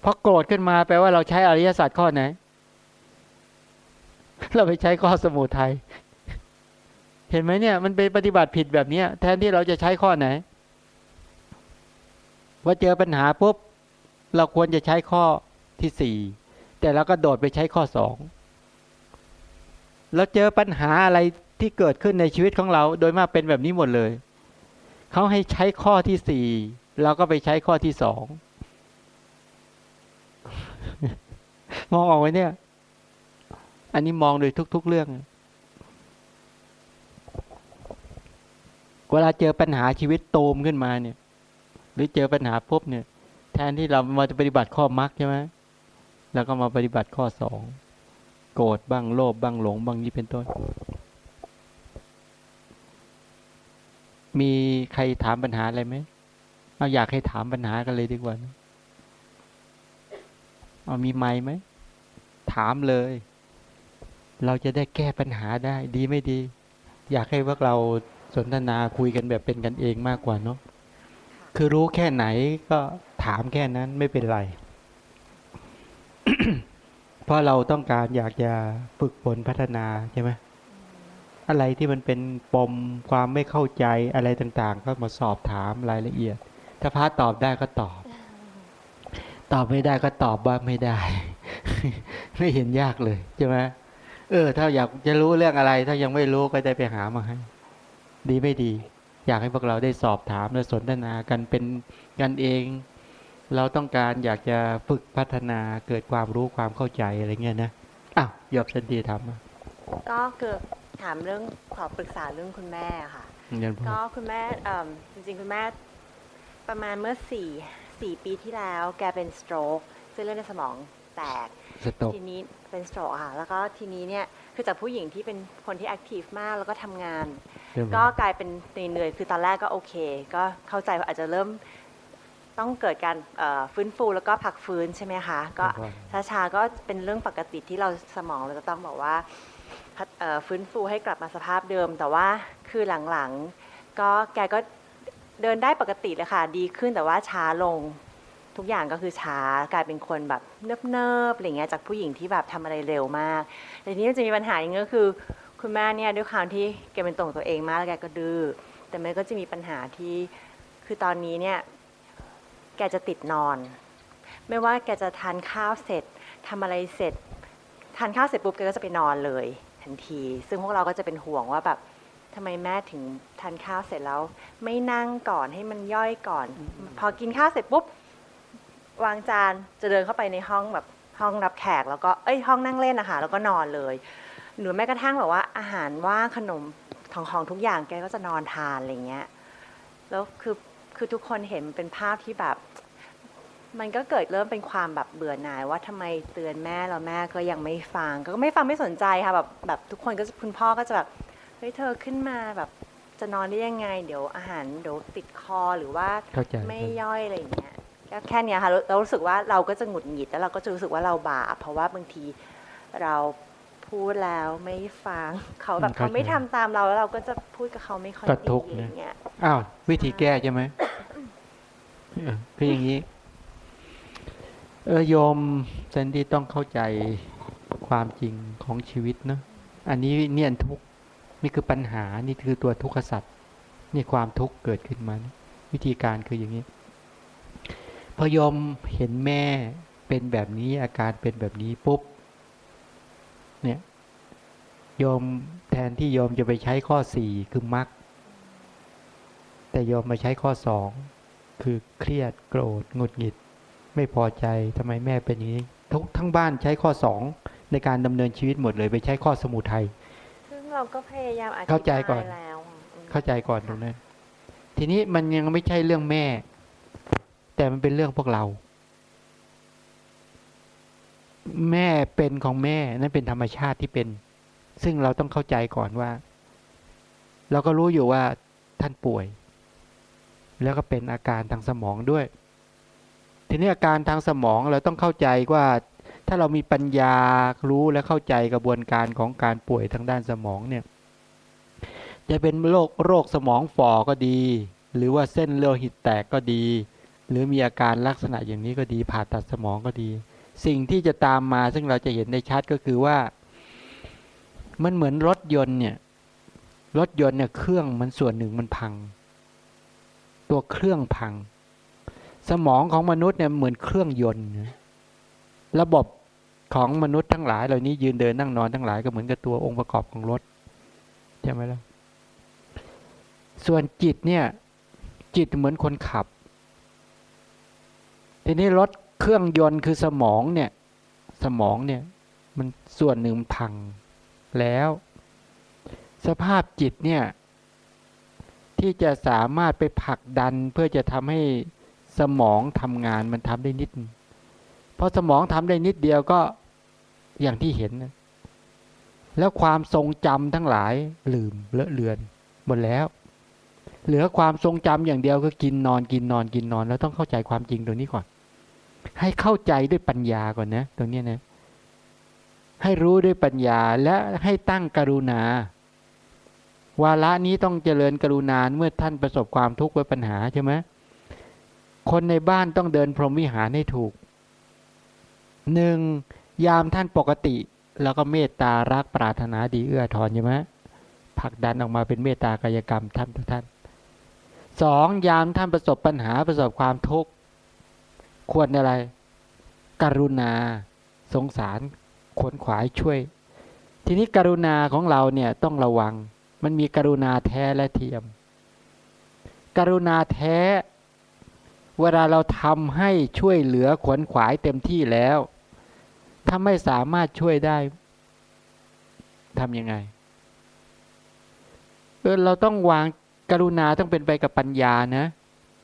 S1: พอโกรธขึ้นมาแปลว่าเราใช้อริยสัจข้อไหน เราไปใช้ข้อสมุทัยเห็นไหมเนี่ยมันเป็นปฏิบัติผิดแบบนี้แทนที่เราจะใช้ข้อไหน ว่าเจอปัญหาปุ๊บเราควรจะใช้ข้อที่สี่แต่เราก็โดดไปใช้ข้อสองเราเจอปัญหาอะไรที่เกิดขึ้นในชีวิตของเรา โดยมากเป็นแบบนี้หมดเลยเขาให้ใช้ข้อที่สี่เราก็ไปใช้ข้อที่สองมองออกไว้เนี่ย อันนี้มองโดยทุก ๆ เรื่อง เวลาเจอปัญหาชีวิตโตมขึ้นมาเนี่ย หรือเจอปัญหาพบเนี่ย แทนที่เรามาจะปฏิบัติข้อมรรคใช่ไหมแล้วก็มาปฏิบัติข้อสองโกรธบ้างโลภบ้างหลงบ้างนี้เป็นต้น มีใครถามปัญหาอะไรไหมเราอยากให้ถามปัญหากันเลยดีกว่าเอามีไม้ไหม ถามเลย เราจะได้แก้ปัญหาได้ดีไม่ดี อยากให้พวกเราสนทนาคุยกันแบบเป็นกันเองมากกว่าเนาะคือรู้แค่ไหนก็ถามแค่นั้นไม่เป็นไร เพราะเราต้องการอยากจะฝึกฝนพัฒนาใช่ไหมอะไรที่มันเป็นปมความไม่เข้าใจอะไรต่างๆ ก็มาสอบถามรายละเอียด ถ้าพระตอบได้ก็ตอบ ตอบไม่ได้ก็ตอบว่าไม่ได้ ไม่เห็นยากเลยใช่ไหม เออ ถ้าอยากจะรู้เรื่องอะไร ถ้ายังไม่รู้ก็ได้ไปหามาให้ ดีไม่ดี อยากให้พวกเราได้สอบถามและสนทนากันเป็นกันเอง เราต้องการอยากจะฝึกพัฒนาเกิดความรู้ความเข้าใจอะไรเงี้ยนะอ้าวยอบสันดีทำ
S2: ก็คือถามเรื่องขอปรึกษาเรื่องคุณแม่ค่ะก็คุณแม่จริงๆคุณแม่ ประมาณเมื่อสี่สี่ปีที่แล้ว แกเป็นสโตรกเส้นเลือดในสมองแตก ทีนี้เป็นสโตรกค่ะแล้วก็ทีนี้เนี่ยคือจากผู้หญิงที่เป็นคนที่แอคทีฟมากแล้วก็ทำงาน ก็กลายเป็นเหนื่อยคือตอนแรกก็โอเค ก็เข้าใจว่าอาจจะเริ่มต้องเกิดการฟื้นฟูแล้วก็พักฟื้นใช่ไหมคะก็ช้าๆก็เป็นเรื่องปกติที่เราสมองเราจะต้องบอกว่าฟื้นฟูให้กลับมาสภาพเดิม แต่ว่าคือหลังๆ ก็แกก็เดินได้ปกติเลยค่ะ ดีขึ้นแต่ว่าช้าลง ทุกอย่างก็คือช้ากลายเป็นคนแบบเนิบๆอะไรเงี้ยจากผู้หญิงที่แบบทำอะไรเร็วมากแต่ทีนี้จะมีปัญหาอย่างก็คือ คุณแม่เนี่ยด้วยความที่แกเป็นตรงตัวเองมากแล้วแกก็ดื้อแต่แม่ก็จะมีปัญหาที่คือตอนนี้เนี่ยแกจะติดนอน ไม่ว่าแกจะทานข้าวเสร็จทำอะไรเสร็จทานข้าวเสร็จปุ๊บแกก็จะไปนอนเลยทันที ซึ่งพวกเราก็จะเป็นห่วงว่าแบบทำไมแม่ถึงทานข้าวเสร็จแล้ว ไม่นั่งก่อนให้มันย่อยก่อน พอกินข้าวเสร็จปุ๊บ วางจานจะเดินเข้าไปในห้องแบบห้องรับแขกแล้วก็เอ้ยห้องนั่งเล่นนะคะแล้วก็นอนเลย หรือแม้กระทั่งแบบว่าอาหารว่างขนมของของทุกอย่างแกก็จะนอนทานอะไรเงี้ยแล้วคือคือทุกคนเห็นเป็นภาพที่แบบ มันก็เกิดเริ่มเป็นความแบบเบื่อหน่ายว่าทำไมเตือนแม่แล้วแม่ก็ยังไม่ฟัง ก็ไม่ฟังไม่สนใจค่ะแบบแบบทุกคนก็คุณพ่อก็จะแบบเฮ้ยเธอขึ้นมาแบบจะนอนได้ยังไง เดี๋ยวอาหารเดี๋ยวติดคอหรือว่าไม่ย่อยอะไรอย่างเงี้ย แค่นี้ค่ะเรารู้สึกว่าเราก็จะหงุดหงิดแล้วเราก็จะรู้สึกว่าเราบาปเพราะว่าบางทีเราพูดแล้วไม่ฟังเขาแบบเขาไม่ทำตามเราแล้วเราก็จะพูดกับเขาไม่ค่อยดีอย่างเงี้ย
S1: อ้าววิธีแก้ใช่ไหมคืออย่างนี้ เออโยมเซนดี้ต้องเข้าใจความจริงของชีวิตเนาะอันนี้เนี่ยทุกนี่คือปัญหานี่คือตัวทุกขสัตว์นี่ความทุกข์เกิดขึ้นมา วิธีการคืออย่างนี้ พอยมเห็นแม่เป็นแบบนี้อาการเป็นแบบนี้ปุ๊บ เนี่ยโยมแทนที่โยมจะไปใช้ข้อสี่คือมัก แต่โยมมาใช้ข้อสองคือเครียดโกรธหงุดหงิด ไม่พอใจทำไมแม่เป็นอย่างนี้ทุกทั้งบ้านใช้ข้อสองในการดำเนินชีวิตหมดเลย ไปใช้ข้อสมุทัย
S2: ซึ่งเราก็พยายามอธิบาย
S1: เข้าใจก่อนเข้าใจก่อนตรงนั้นทีนี้มันยังไม่ใช่เรื่องแม่ แต่มันเป็นเรื่องพวกเรา แม่เป็นของแม่นั่นเป็นธรรมชาติที่เป็น ซึ่งเราต้องเข้าใจก่อนว่า เราก็รู้อยู่ว่าท่านป่วย แล้วก็เป็นอาการทางสมองด้วย ทีนี้อาการทางสมองเราต้องเข้าใจว่าถ้าเรามีปัญญารู้และเข้าใจกระบวนการของการป่วยทางด้านสมองเนี่ย จะเป็นโรคโรคสมองฝ่อก็ดี หรือว่าเส้นเลือดหิตแตกก็ดี หรือมีอาการลักษณะอย่างนี้ก็ดีผ่าตัดสมองก็ดี สิ่งที่จะตามมาซึ่งเราจะเห็นได้ชัดก็คือว่า มันเหมือนรถยนต์เนี่ยรถยนต์เนี่ยเครื่องมันส่วนหนึ่งมันพัง ตัวเครื่องพัง สมองของมนุษย์เนี่ยเหมือนเครื่องยนต์ ระบบของมนุษย์ทั้งหลาย เหล่านี้ยืนเดินนั่งนอนทั้งหลายก็เหมือนกับตัวองค์ประกอบของรถใช่ไหมล่ะส่วนจิตเนี่ย จิตเหมือนคนขับ ทีนี้รถเครื่องยนต์คือสมองเนี่ย สมองเนี่ย มันส่วนหนึ่งพังแล้ว สภาพจิตเนี่ย ที่จะสามารถไปผลักดันเพื่อจะทำให้สมองทำงานมันทำได้นิดเพราะสมองทำได้นิดเดียวก็อย่างที่เห็น แล้วความทรงจำทั้งหลายลืมเลอะเลือนหมดแล้ว เหลือความทรงจำอย่างเดียวก็กินนอนกินนอนกินนอน แล้วต้องเข้าใจความจริงตรงนี้ก่อน ให้เข้าใจด้วยปัญญาก่อนนะ ตรงนี้นะ ให้รู้ด้วยปัญญาและให้ตั้งกรุณา วาระนี้ต้องเจริญกรุณาเมื่อท่านประสบความทุกข์และปัญหาใช่ไหมคนในบ้านต้องเดินพรหมวิหารให้ถูกหนึ่งยามท่านปกติ แล้วก็เมตตารักปรารถนาดีเอื้อทอนใช่ไหมผลักดันออกมาเป็นเมตตากายกรรมท่านทุกท่านสองยามท่านประสบปัญหาประสบความทุกข์ ควรอะไร กรุณา สงสารขวนขวายช่วย ทีนี้กรุณาของเราเนี่ยต้องระวัง มันมีกรุณาแท้และเทียม กรุณาแท้ เวลาเราทำให้ช่วยเหลือขวนขวายเต็มที่แล้ว ถ้าไม่สามารถช่วยได้ทำยังไงเออเราต้องวางกรุณาต้องเป็นไปกับปัญญานะ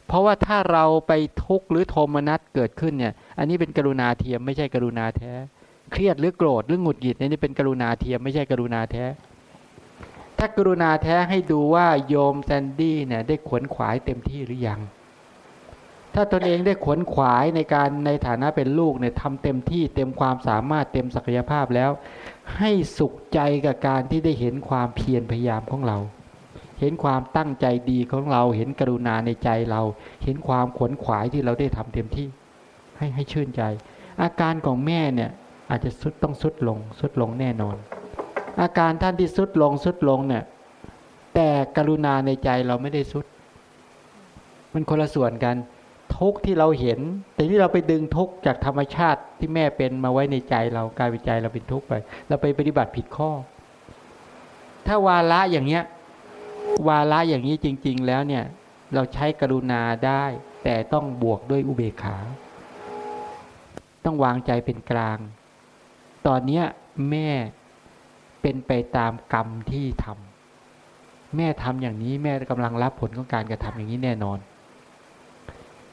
S1: เพราะว่าถ้าเราไปทุกข์หรือโทมนัสเกิดขึ้นเนี่ย อันนี้เป็นกรุณาเทียมไม่ใช่กรุณาแท้ เครียดหรือโกรธหรือหงุดหงิดนี่เป็นกรุณาเทียมไม่ใช่กรุณาแท้ ถ้ากรุณาแท้ให้ดูว่าโยมแซนดี้เนี่ยได้ขวนขวายเต็มที่หรือยัง ถ้าตนเองได้ขวนขวายในการในฐานะเป็นลูกเนี่ยทำเต็มที่เต็มความสามารถเต็มศักยภาพแล้ว ให้สุขใจกับการที่ได้เห็นความเพียรพยายามของเรา เห็นความตั้งใจดีของเรา เห็นกรุณาในใจเรา เห็นความขวนขวายที่เราได้ทำเต็มที่ ให้ให้ชื่นใจ อาการของแม่เนี่ยอาจจะสุดต้องสุดลง สุดลงแน่นอน อาการท่านที่สุดลงสุดลงเนี่ยแต่กรุณาในใจเราไม่ได้สุด มันคนละส่วนกัน ทุกที่เราเห็น แต่ที่เราไปดึงทุกจากธรรมชาติที่แม่เป็นมาไว้ในใจเรากายวิจัยเราเป็นทุกไป เราไปปฏิบัติผิดข้อ ถ้าวาระอย่างเนี้ย วาระอย่างนี้จริง ๆ แล้วเนี่ย เราใช้กรุณาได้ แต่ต้องบวกด้วยอุเบกขา ต้องวางใจเป็นกลาง ตอนนี้แม่เป็นไปตามกรรมที่ทำแม่ทำอย่างนี้แม่กำลังรับผลของการกระทำอย่างนี้แน่นอน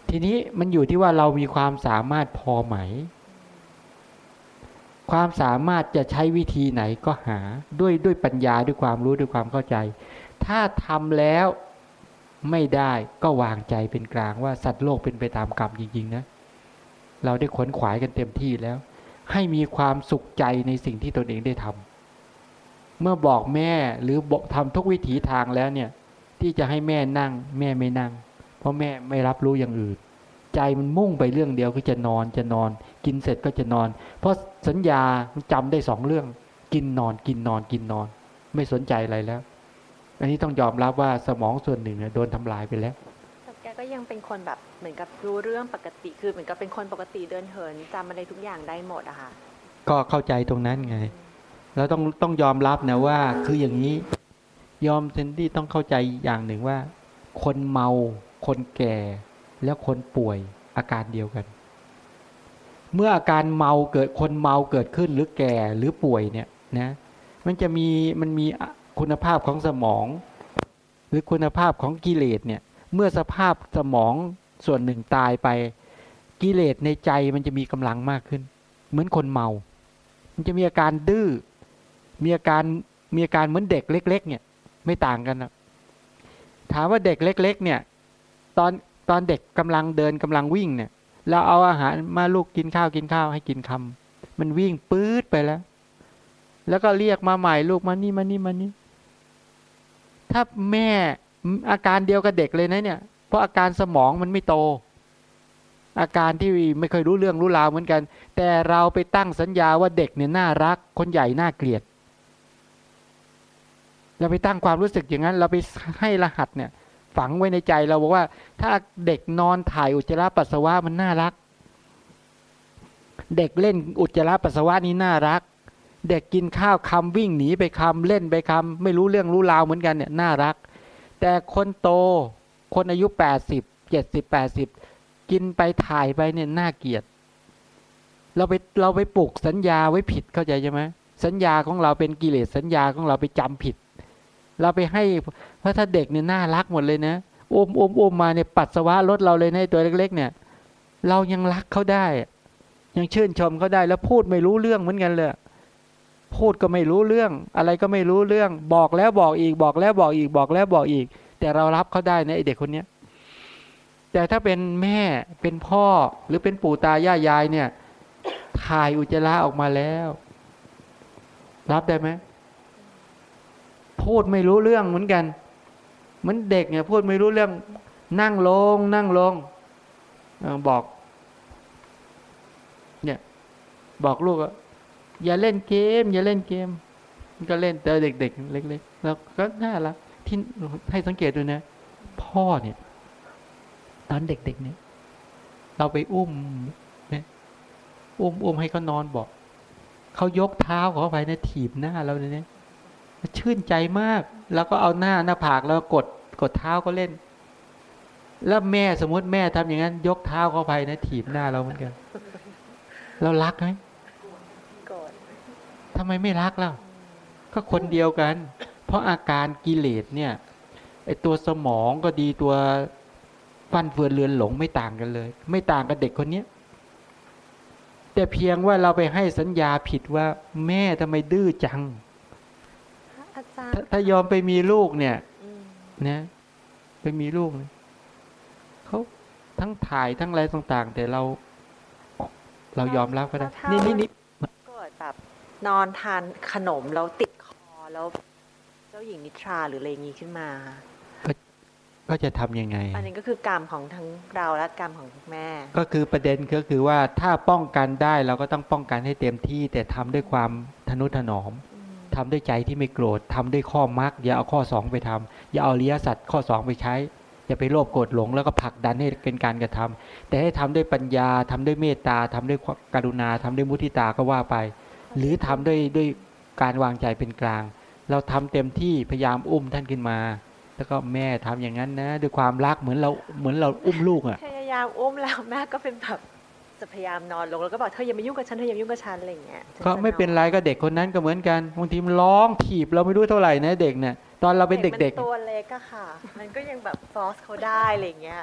S1: ทีนี้มันอยู่ที่ว่าเรามีความสามารถพอไหม ความสามารถจะใช้วิธีไหนก็หาด้วยด้วยปัญญาด้วยความรู้ด้วยความเข้าใจ ถ้าทำแล้วไม่ได้ก็วางใจเป็นกลางว่าสัตว์โลกเป็นไปตามกรรมจริง ๆ นะ เราได้ขวนขวายกันเต็มที่แล้ว ให้มีความสุขใจในสิ่งที่ตนเองได้ทำเมื่อบอกแม่หรือบอกทำทุกวิถีทางแล้วเนี่ย ที่จะให้แม่นั่ง แม่ไม่นั่ง เพราะแม่ไม่รับรู้อย่างอื่น ใจมันมุ่งไปเรื่องเดียวคือจะนอนจะนอน กินเสร็จก็จะนอน เพราะสัญญาจำได้สองเรื่อง กินนอนกินนอนกินนอน ไม่สนใจอะไรแล้ว อันนี้ต้องยอมรับว่าสมองส่วนหนึ่งโดนทำลายไปแล้ว
S2: แต่แกก็ยังเป็นคนแบบเหมือนกับรู้เรื่องปกติคือเหมือนกับเป็นคนปกติเดินเหินจำอะไรทุกอย่างได้หมดอะค่ะ
S1: ก็เข้าใจตรงนั้นไง แล้วต้องต้องยอมรับนะว่า คืออย่างนี้ ยอมเซนดี้ต้องเข้าใจอย่างหนึ่งว่า คนเมา คนแก่ แล้วคนป่วยอาการเดียวกัน เมื่ออาการเมาเกิดคนเมาเกิดขึ้นหรือแก่หรือป่วยเนี่ยนะ มันจะมีมันมี คุณภาพของสมอง หรือคุณภาพของกิเลสเนี่ย เมื่อสภาพสมองส่วนหนึ่งตายไป กิเลสในใจมันจะมีกำลังมากขึ้น เหมือนคนเมา มันจะมีอาการดื้อมีอาการมีอาการเหมือนเด็กเล็ก ๆ เนี่ย ไม่ต่างกันนะถามว่าเด็กเล็ก ๆ เนี่ย ตอนตอนเด็กกำลังเดินกำลังวิ่งเนี่ยเราเอาอาหารมาลูกกินข้าวกินข้าวให้กินคำมันวิ่งปื๊ดไปแล้ว แล้วก็เรียกมาใหม่ลูกมานี่มานี่มานี่ ถ้าแม่อาการเดียวกับเด็กเลยนะเนี่ย เพราะอาการสมองมันไม่โต อาการที่ไม่เคยรู้เรื่องรู้ราวเหมือนกัน แต่เราไปตั้งสัญญาว่าเด็กเนี่ยน่ารัก คนใหญ่น่าเกลียด เราไปตั้งความรู้สึกอย่างนั้น เราไปให้รหัสเนี่ย ฝังไว้ในใจเราบอกว่า ถ้าเด็กนอนถ่ายอุจจาระปัสสาวะมันน่ารัก เด็กเล่นอุจจาระปัสสาวะนี่น่ารัก เด็กกินข้าวคำวิ่งหนีไปคำเล่นไปคำไม่รู้เรื่องรู้ราวเหมือนกันเนี่ยน่ารัก แต่คนโตคนอายุแปดสิบเจ็ดสิบแปดสิบกินไปถ่ายไปเนี่ยน่าเกลียด เราไปเราไปปลุกสัญญาไว้ผิดเข้าใจใช่ไหมสัญญาของเราเป็นกิเลสสัญญาของเราไปจำผิด เราไปให้เพราะถ้าเด็กเนี่ยน่ารักหมดเลยนะอมอมอมมาเนี่ยปัสสาวะรถเราเลยในตัวเล็ก ๆ เนี่ย เรายังรักเขาได้ ยังชื่นชมเขาได้แล้วพูดไม่รู้เรื่องเหมือนกันเลย พูดก็ไม่รู้เรื่อง อะไรก็ไม่รู้เรื่อง บอกแล้วบอกอีกบอกแล้วบอกอีกบอกแล้วบอกอีก แต่เรารับเขาได้นะไอเด็กคนเนี้ยแต่ถ้าเป็นแม่เป็นพ่อหรือเป็นปู่ตายายายเนี่ยถ่ายอุจจาระออกมาแล้ว รับได้ไหมพูดไม่รู้เรื่องเหมือนกัน เหมือนเด็กเนี่ยพูดไม่รู้เรื่อง นั่งลง นั่งลงบอก เนี่ย บอกลูกว่า อย่าเล่นเกม อย่าเล่นเกมมันก็เล่นแต่เด็กๆเล็ก ๆ แล้วก็น่ารักที่ให้สังเกตดูนะ พ่อเนี่ย ตอนเด็ก ๆ เนี่ย เราไปอุ้มเนี่ยอุ้มอุ้มให้เขานอนบอกเขายกเท้าเขาไปนะถีบหน้าเราเนี่ยชื่นใจมาก แล้วก็เอาหน้าหน้าผากแล้วกดกดเท้าก็เล่น แล้วแม่สมมติแม่ทำอย่างนั้น ยกเท้าเข้าไปนะถีบหน้าเราเหมือนกัน เรารักไหม ทำไมไม่รักล่ะก็คนเดียวกัน เพราะอาการกิเลสเนี่ยไอตัวสมองก็ดีตัวฟันเฟือนเลือนหลงไม่ต่างกันเลย ไม่ต่างกับเด็กคนเนี้ยแต่เพียงว่าเราไปให้สัญญาผิดว่า แม่ทำไมดื้อจัง ถ้ายอมไปมีลูกเนี่ยนะไปมีลูกเขาทั้งถ่ายทั้งอะไรต่าง ๆ แต่เรา เรายอมรับก็ได้นี่นี่นี่
S2: เกิดแบบ นอนทานขนมแล้วติดคอแล้วเจ้าหญิงนิทราหรืออะไรอย่างนี้ขึ้นมา
S1: ก็จะทํำยังไง
S2: อันนี้ก็คือกรรมของทั้งเราและกรรมของแม่
S1: ก็คือประเด็นก็คือว่าถ้าป้องกันได้เราก็ต้องป้องกันให้เต็มที่ แต่ทำด้วยความทนุถนอมทำด้วยใจที่ไม่โกรธทำด้วยข้อมรรคอย่าเอาข้อสองไปทำอย่าเอาเลียสัตว์ข้อสองไปใช้อย่าไปโลภโกรธหลงแล้วก็ผลักดันให้เป็นการกระทำแต่ให้ทำด้วยปัญญาทำด้วยเมตตาทำด้วยกรุณาทำด้วยมุทิตาก็ว่าไป หรือทำด้วยด้วยการวางใจเป็นกลาง เราทำเต็มที่พยายามอุ้มท่านขึ้นมา แล้วก็แม่ทำอย่างนั้นนะด้วยความรักเหมือนเราเหมือนเราอุ้มลูกอะ
S2: พยายามอุ้มแล้วแม่ก็เป็นแบบจะพยายามนอนลงแล้วก็บอกเธออย่ามายุ่งกับฉันเธออย่ามายุ่งกับฉันอะไรอย่างเงี้ย
S1: ก็ไม่เป็นไรก็เด็กคนนั้นก็เหมือนกันบางทีมันร้องถีบเราไม่รู้เท่าไหร่นะเด็กเนี่ยตอนเราเป็นเด็ก
S2: ๆตัวเล็กอะค่ะ มันก็ยังแบบฟอสเขาได้อะไรอย่างเงี้ย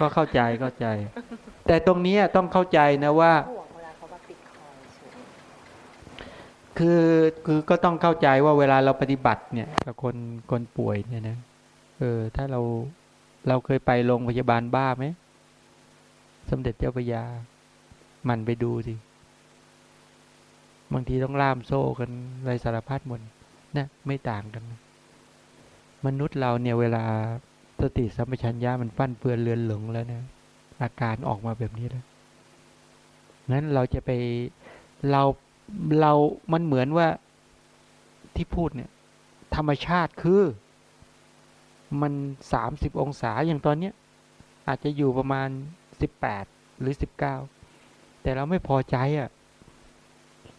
S1: ก็เข้าใจเข้าใจ แต่ตรงนี้ต้องเข้าใจนะว่า คือคือก็ต้องเข้าใจว่าเวลาเราปฏิบัติเนี่ยกับคนคนป่วยเนี่ยนะเออถ้าเราเราเคยไปโรงพยาบาลบ้าไหมสมเด็จเจ้าพระยา มันไปดูสิบางทีต้องล่ามโซ่กันไรสารพัดหมดนะไม่ต่างกัน มนุษย์เราเนี่ยเวลาสติสัมปชัญญะมันฟั่นเฟือนเลือนหลงแล้วนะอาการออกมาแบบนี้แล้วงั้นเราจะไปเรา เรามันเหมือนว่าที่พูดเนี่ย ธรรมชาติคือ มันสามสิบองศาอย่างตอนเนี้ย อาจจะอยู่ประมาณสิบแปดหรือสิบเก้าแต่เราไม่พอใจอะ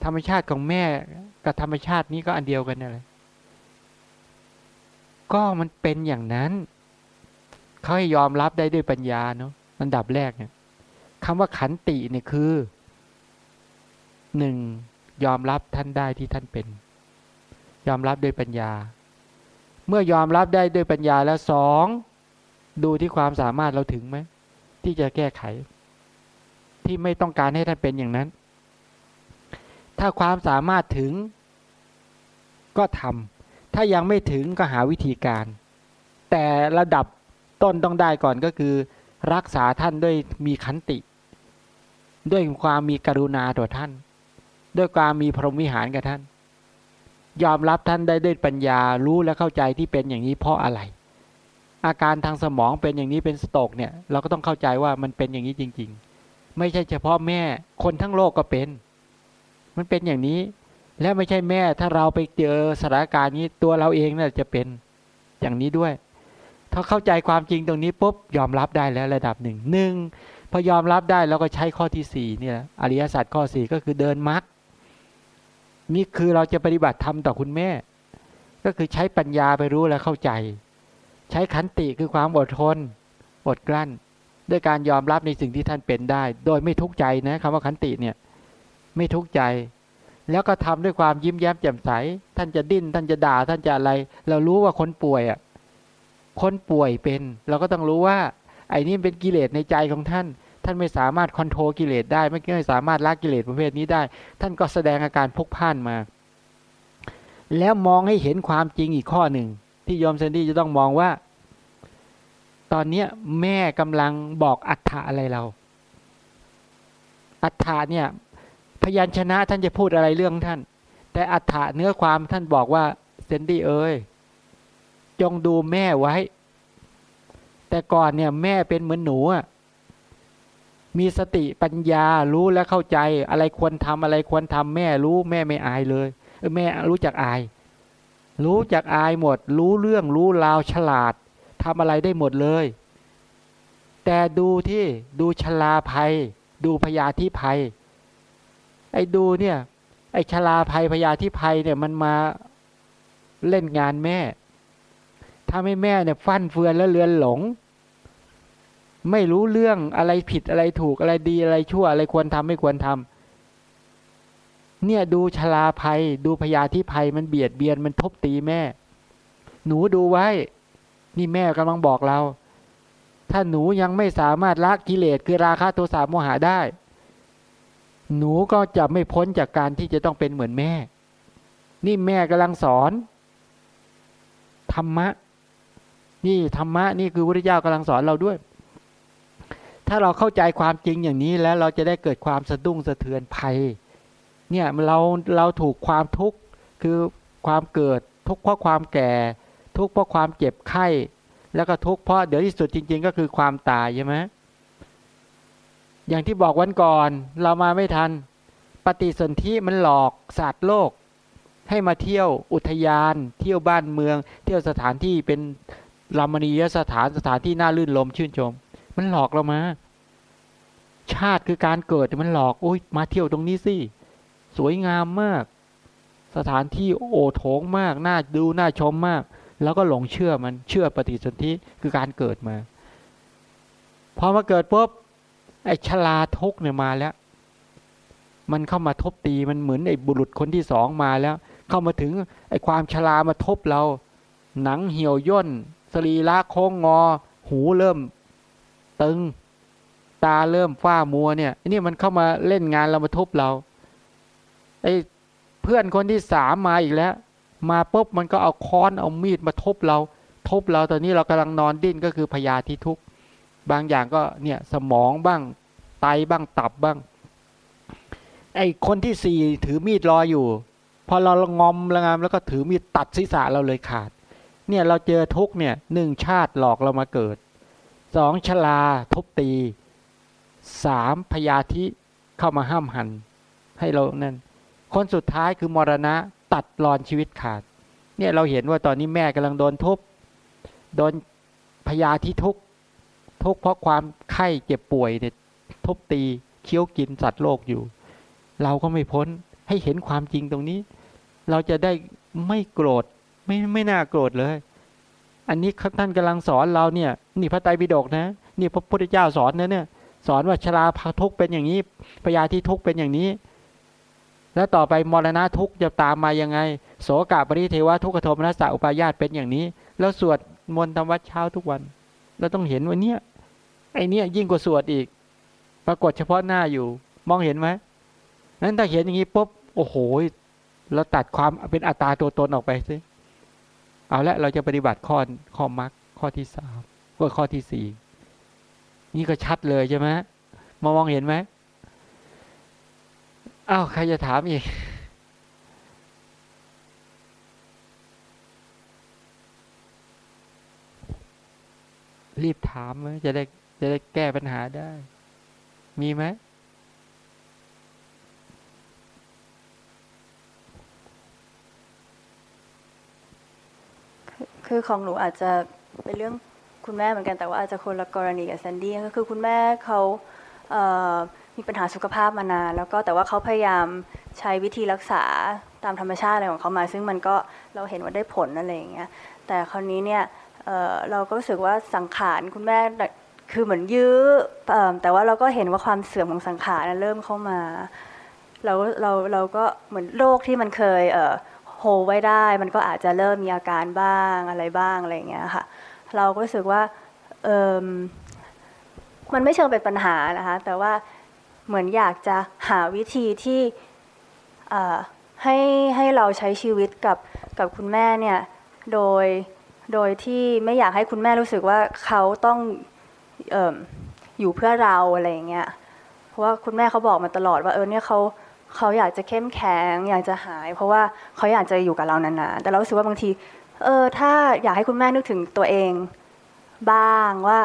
S1: ธรรมชาติของแม่กับธรรมชาตินี้ก็อันเดียวกันนั่นแหละก็มันเป็นอย่างนั้น เขาให้ยอมรับได้ด้วยปัญญาเนาะอันดับแรกเนี่ยคำว่าขันติเนี่ยคือหนึ่ง ยอมรับท่านได้ที่ท่านเป็น ยอมรับด้วยปัญญา เมื่อยอมรับได้ด้วยปัญญาแล้วสองดูที่ความสามารถเราถึงไหมที่จะแก้ไข ที่ไม่ต้องการให้ท่านเป็นอย่างนั้น ถ้าความสามารถถึง ก็ทำถ้ายังไม่ถึงก็หาวิธีการ แต่ระดับต้นต้องได้ก่อนก็คือ รักษาท่านด้วยมีขันติ ด้วยความมีกรุณาต่อท่าน ด้วยความมีพรหมวิหารกับท่าน ยอมรับท่านได้ด้วยปัญญารู้และเข้าใจที่เป็นอย่างนี้เพราะอะไร อาการทางสมองเป็นอย่างนี้เป็นสโตกเนี่ย เราก็ต้องเข้าใจว่ามันเป็นอย่างนี้จริง ๆ ไม่ใช่เฉพาะแม่คนทั้งโลกก็เป็น มันเป็นอย่างนี้ และไม่ใช่แม่ถ้าเราไปเจอสถานการณ์นี้ตัวเราเองน่าจะเป็นอย่างนี้ด้วย ถ้าเข้าใจความจริงตรงนี้ปุ๊บยอมรับได้แล้วระดับหนึ่งหนึ่งพอยอมรับได้เราก็ใช้ข้อที่สี่เนี่ยอริยสัจข้อสี่ก็คือเดินมรรค นี่คือเราจะปฏิบัติธรรมต่อคุณแม่ ก็คือใช้ปัญญาไปรู้และเข้าใจ ใช้ขันติคือความอดทน อดกลั้น ด้วยการยอมรับในสิ่งที่ท่านเป็นได้ โดยไม่ทุกข์ใจนะคำว่าขันติเนี่ยไม่ทุกข์ใจ แล้วก็ทำด้วยความยิ้มแย้มแจ่มใส ท่านจะดิ้นท่านจะด่าท่านจะอะไร เรารู้ว่าคนป่วยอะคนป่วยเป็น เราก็ต้องรู้ว่า ไอ้นี่เป็นกิเลสในใจของท่าน ท่านไม่สามารถคอนโทรลกิเลสได้ ไม่สามารถละกิเลสประเภทนี้ได้ ท่านก็แสดงอาการพกพ่านมา แล้วมองให้เห็นความจริงอีกข้อหนึ่ง ที่ยอมเซนดี้จะต้องมองว่า ตอนนี้แม่กำลังบอกอัฏฐะอะไรเรา อัฏฐะเนี่ยพยัญชนะท่านจะพูดอะไรเรื่องท่าน แต่อัฏฐะเนื้อความท่านบอกว่าเซนดี้เอ้ยจงดูแม่ไว้ แต่ก่อนเนี่ยแม่เป็นเหมือนหนูอะ มีสติปัญญารู้และเข้าใจ อะไรควรทำอะไรควรทำแม่รู้แม่ไม่อายเลยเอแม่รู้จักอาย รู้จักอายหมด รู้เรื่องรู้ราวฉลาดทำอะไรได้หมดเลย แต่ดูที่ดูชลาภัย ดูพยาธิภัย ไอ้ดูเนี่ยไอ้ชลาภัยพยาธิภัยเนี่ยมันมาเล่นงานแม่ ถ้าไม่แม่เนี่ยฟั่นเฟือนแล้วเลือนหลง ไม่รู้เรื่องอะไรผิดอะไรถูกอะไรดีอะไรชั่วอะไรควรทำไม่ควรทำเนี่ยดูชลาภัย ดูพยาธิภัยมันเบียดเบียนมันทบตีแม่ หนูดูไว้ นี่แม่กำลังบอกเรา ถ้าหนูยังไม่สามารถละกิเลสคือราคะโทสะโมหะได้ หนูก็จะไม่พ้นจากการที่จะต้องเป็นเหมือนแม่ นี่แม่กำลังสอนธรรมะ นี่ธรรมะนี่คือพระเจ้ากำลังสอนเราด้วย ถ้าเราเข้าใจความจริงอย่างนี้แล้วเราจะได้เกิดความสะดุ้งสะเทือนภัย เนี่ยเราเราถูกความทุกข์คือความเกิดทุกข์เพราะความแก่ ทุกข์เพราะความเจ็บไข้ แล้วก็ทุกข์เพราะเดี๋ยวที่สุดจริง ๆ ก็คือความตายใช่ไหมอย่างที่บอกวันก่อนเรามาไม่ทัน ปฏิสนธิมันหลอกศาสตร์โลก ให้มาเที่ยวอุทยาน เที่ยวบ้านเมือง เที่ยวสถานที่เป็นรามณียสถานสถานที่น่าลื่นลมชื่นชม มันหลอกเรามา ชาติคือการเกิดมันหลอกโอ้ยมาเที่ยวตรงนี้สิสวยงามมาก สถานที่โอโถงมากน่าดูน่าชมมาก แล้วก็หลงเชื่อมันเชื่อปฏิสนธิคือการเกิดมาพอมาเกิดปุ๊บไอ้ชลาทุกเนี่ยมาแล้ว มันเข้ามาทบตีมันเหมือนไอ้บุรุษคนที่สองมาแล้ว เข้ามาถึงไอ้ความชลามาทบเรา หนังเหี่ยวย่นสรีระโค้งงอ หูเริ่ม ตึง ตาเริ่มฝ้ามัวเนี่ยนี่มันเข้ามาเล่นงานเรามาทุบเราไอ้เพื่อนคนที่สามมาอีกแล้ว มาปุ๊บมันก็เอาค้อนเอามีดมาทุบเราทุบเราตอนนี้เรากำลังนอนดิ้นก็คือพยาธิทุกบางอย่างก็เนี่ยสมองบ้างไตบ้างตับบ้าง ไอ้คนที่สี่ถือมีดรออยู่ พอเรางอมระงามแล้วก็ถือมีดตัดศีรษะเราเลยขาด เนี่ยเราเจอทุกเนี่ยหนึ่งชาติหลอกเรามาเกิด สองชลาทุบตีสามพยาธิเข้ามาห้ามหัน ให้เรานั่นคนสุดท้ายคือมรณะตัดรอนชีวิตขาด เนี่ยเราเห็นว่าตอนนี้แม่กำลังโดนทุบโดนพยาธิทุกทุกเพราะความไข้เจ็บป่วยเนี่ยทุบตีเคี้ยวกินสัตว์โลกอยู่ เราก็ไม่พ้นให้เห็นความจริงตรงนี้ เราจะได้ไม่โกรธไม่ไม่น่าโกรธเลย อันนี้ท่านกำลังสอนเราเนี่ย นี่พระไตรปิฎกนะ นี่พระพุทธเจ้าสอนนะเนี่ย สอนว่าชราภทุกเป็นอย่างนี้พยาธิทุกเป็นอย่างนี้ แล้วต่อไปมรณะทุกจะตามมายังไง โสกาปริเทวะทุกขโทมนัสสะอุปายาตเป็นอย่างนี้ แล้วสวดมนต์ทำวัดเช้าทุกวัน เราต้องเห็นว่าเนี้ยไอเนี้ยยิ่งกว่าสวดอีก ปรากฏเฉพาะหน้าอยู่ มองเห็นไหมนั้นถ้าเห็นอย่างนี้ปุ๊บโอ้โหเราตัดความเป็นอัตตาตัวตนออกไปสิเอาละเราจะปฏิบัติข้อข้อมรรคข้อที่สาม ก็ข้อที่สี่นี่ก็ชัดเลยใช่ไหมมามองเห็นไหมอ้าวใครจะถามอีกรีบถามไหมจะได้จะได้แก้ปัญหาได้ มีไหม
S3: คือของหนูอาจจะเป็นเรื่อง คุณแม่เหมือนกันแต่ว่าอาจจะคนละกรณีกับแซนดี้ก็คือคุณแม่เขาเมีปัญหาสุขภาพมานานแล้วก็แต่ว่าเขาพยายามใช้วิธีรักษาตามธรรมชาติอะไรของเขามา ซึ่งมันก็เราเห็นว่าได้ผลอะไรอย่างเงี้ยแต่คราวนี้เนี่ยเเราก็รู้สึกว่าสังขารคุณแม่คือเหมือนยื้อแต่ว่าเราก็เห็นว่าความเสื่อมของสังขารเริ่มเข้ามาเราเราเราก็เหมือนโรคที่มันเคยโฮไว้ได้ มันก็อาจจะเริ่มมีอาการบ้างอะไรบ้างอะไรอย่างเงี้ยค่ะ เราก็รู้สึกว่าเออมันไม่เชิงเป็นปัญหานะคะ แต่ว่าเหมือนอยากจะหาวิธีที่ให้ให้เราใช้ชีวิตกับกับคุณแม่เนี่ยโดยโดยที่ไม่อยากให้คุณแม่รู้สึกว่าเขาต้องอออยู่เพื่อเราอะไรอย่างเงี้ยเพราะว่าคุณแม่เขาบอกมาตลอดว่าเออเนี่ยเขาเขาอยากจะเข้มแข็งอยากจะหาย เพราะว่าเขาอยากจะอยู่กับเรานานๆแต่เรารู้สึกว่าบางที เออถ้าอยากให้คุณแม่นึกถึงตัวเองบ้างว่า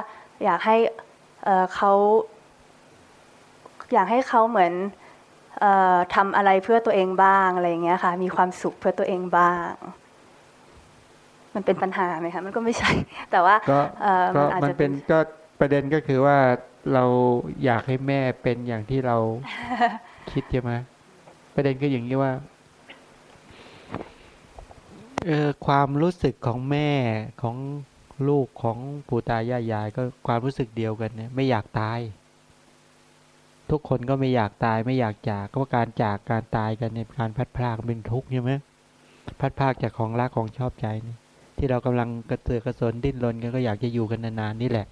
S3: อยากให้เอ่อเขาอยากให้เขาเหมือนเอ่อทำอะไรเพื่อตัวเองบ้างอะไรอย่างเงี้ยค่ะ มีความสุขเพื่อตัวเองบ้าง มันเป็นปัญหาไหมคะมันก็ไม่ใช่ แต่ว่า
S1: ก็
S3: เอ่อ
S1: ก็
S3: มันอาจ
S1: มัน
S3: จะ
S1: เป็นก็ประเด็นก็คือว่าเราอยากให้แม่เป็นอย่างที่เราคิดใช่ไหมประเด็นก็อย่างนี้ว่า เออความรู้สึกของแม่ของลูกของปู่ตายายยาย ก็ความรู้สึกเดียวกันเนี่ยไม่อยากตาย ทุกคนก็ไม่อยากตายไม่อยากจากก็ว่าการจากการตายกันในยการพัดพากเป็นทุกข์ใช่ไหมพัดพากจากของรักของชอบใจนี่ที่เรากำลังกระเตือกระสนดิ้นรนกันก็อยากจะอยู่กันนานๆนี่แหละ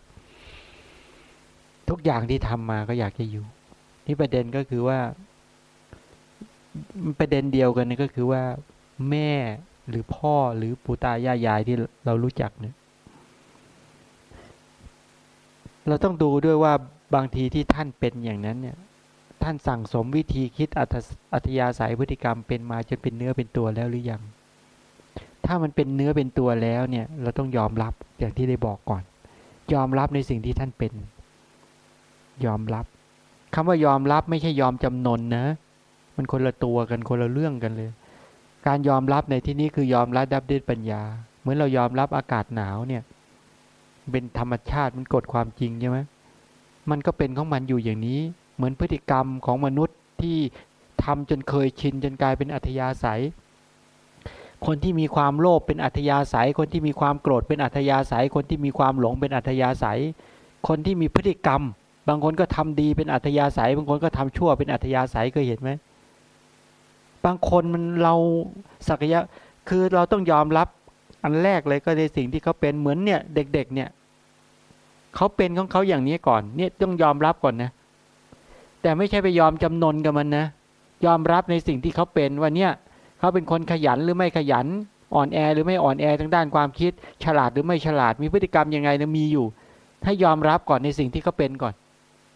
S1: ทุกอย่างที่ทำมาก็อยากจะอยู่ นี่ประเด็นก็คือว่า ประเด็นเดียวกันนี่ก็คือว่า แม่ หรือพ่อหรือปู่ตายายยายที่เรารู้จักเนี่ยเราต้องดูด้วยว่าบางทีที่ท่านเป็นอย่างนั้นเนี่ยท่านสั่งสมวิธีคิดอัธยาศัยพฤติกรรมเป็นมาจนเป็นเนื้อเป็นตัวแล้วหรือยัง ถ้ามันเป็นเนื้อเป็นตัวแล้วเนี่ยเราต้องยอมรับอย่างที่ได้บอกก่อน ยอมรับในสิ่งที่ท่านเป็น ยอมรับคำว่ายอมรับไม่ใช่ยอมจำนนนะ มันคนละตัวกันคนละเรื่องกันเลย การยอมรับในที่นี้คือยอมรับดับด้วยปัญญา เหมือนเรายอมรับอากาศหนาวเนี่ย เป็นธรรมชาติมันกฎความจริงใช่ไหมมันก็เป็นของมันอยู่อย่างนี้ เหมือนพฤติกรรมของมนุษย์ที่ทำจนเคยชินจนกลายเป็นอัธยาศัย คนที่มีความโลภเป็นอัธยาศัย คนที่มีความโกรธเป็นอัธยาศัย คนที่มีความหลงเป็นอัธยาศัย คนที่มีพฤติกรรม บางคนก็ทำดีเป็นอัธยาศัย บางคนก็ทำชั่วเป็นอัธยาศัยเคยเห็นไหม บางคนมันเราศักยะคือเราต้องยอมรับอันแรกเลยก็ในสิ่งที่เขาเป็นเหมือนเนี่ยเด็ก ๆ เนี่ยเขาเป็นของเขาอย่างนี้ก่อนเนี่ยต้องยอมรับก่อนนะ แต่ไม่ใช่ไปยอมจำนนกับมันนะ ยอมรับในสิ่งที่เขาเป็นว่าเนี่ยเขาเป็นคนขยันหรือไม่ขยัน อ่อนแอหรือไม่อ่อนแอทางด้านความคิด ฉลาดหรือไม่ฉลาดมีพฤติกรรมยังไงนะมีอยู่ให้ยอมรับก่อนในสิ่งที่เขาเป็นก่อน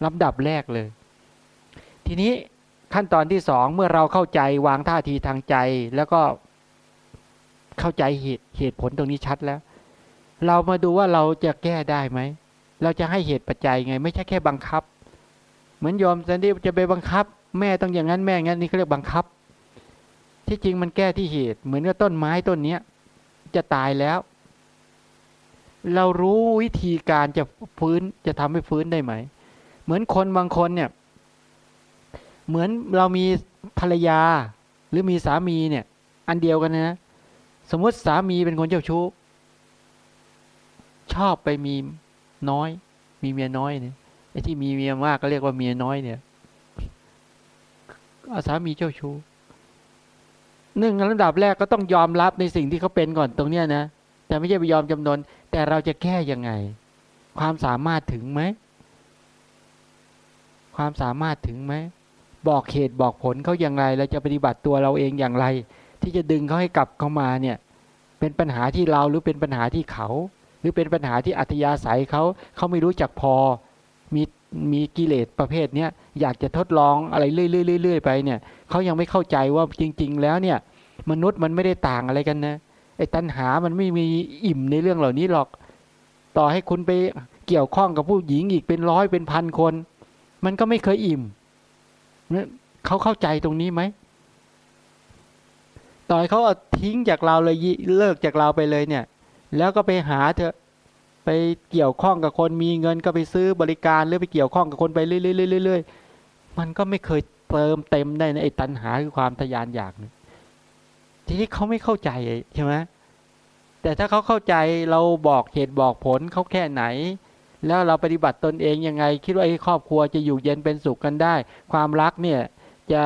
S1: ลำดับแรกเลย ทีนี้ ขั้นตอนที่สองเมื่อเราเข้าใจวางท่าทีทางใจ แล้วก็เข้าใจเหตุเหตุผลตรงนี้ชัดแล้ว เรามาดูว่าเราจะแก้ได้ไหม เราจะให้เหตุปัจจัยไง ไม่ใช่แค่บังคับ เหมือนโยมสันติจะไปบังคับ แม่ต้องอย่างนั้นแม่งั้นนี่เขาเรียกบังคับ ที่จริงมันแก้ที่เหตุ เหมือนกับต้นไม้ต้นเนี้ยจะตายแล้ว เรารู้วิธีการจะฟื้นจะทำให้ฟื้นได้ไหม เหมือนคนบางคนเนี่ย เหมือนเรามีภรรยา หรือมีสามีเนี่ย อันเดียวกันนะ สมมติสามีเป็นคนเจ้าชู้ ชอบไปมีน้อย มีเมียน้อยเนี่ยไอ้ที่มีเมียมากก็เรียกว่าเมียน้อยเนี่ยอาสามีเจ้าชู้หนึ่งระดับแรกก็ต้องยอมรับในสิ่งที่เขาเป็นก่อนตรงเนี้ยนะแต่ไม่ใช่ไปยอมจำนน แต่เราจะแก้ยังไง ความสามารถถึงไหม ความสามารถถึงไหม บอกเหตุบอกผลเขาอย่างไร เราจะปฏิบัติตัวเราเองอย่างไร ที่จะดึงเขาให้กลับเข้ามาเนี่ยเป็นปัญหาที่เราหรือเป็นปัญหาที่เขา หรือเป็นปัญหาที่อัธยาศัยเขาเขาไม่รู้จักพอมีมีกิเลสประเภทเนี้ยอยากจะทดลองอะไรเรื่อยๆๆไปเนี่ยเขายังไม่เข้าใจว่าจริง ๆ แล้วเนี่ยมนุษย์มันไม่ได้ต่างอะไรกันนะไอ้ตัณหามันไม่มีอิ่มในเรื่องเหล่านี้หรอก ต่อให้คุณไปเกี่ยวข้องกับผู้หญิงอีกเป็นร้อยเป็นพันคน มันก็ไม่เคยอิ่ม เขาเข้าใจตรงนี้ไหมต่อยเขาเอาทิ้งจากเราเลยเลิกจากเราไปเลยเนี่ย แล้วก็ไปหาเถอะไปเกี่ยวข้องกับคนมีเงินก็ไปซื้อบริการหรือไปเกี่ยวข้องกับคนไปเรื่อยๆๆมันก็ไม่เคยเติมเต็มได้นไอ้ตัณหาคือความทยานอยากนึงทีนี้เขาไม่เข้าใจใช่ไหมแต่ถ้าเขาเข้าใจเราบอกเหตุบอกผลเขาแค่ไหน แล้วเราปฏิบัติตนเองยังไง คิดว่าไอ้ครอบครัวจะอยู่เย็นเป็นสุขกันได้ ความรักเนี่ยจะ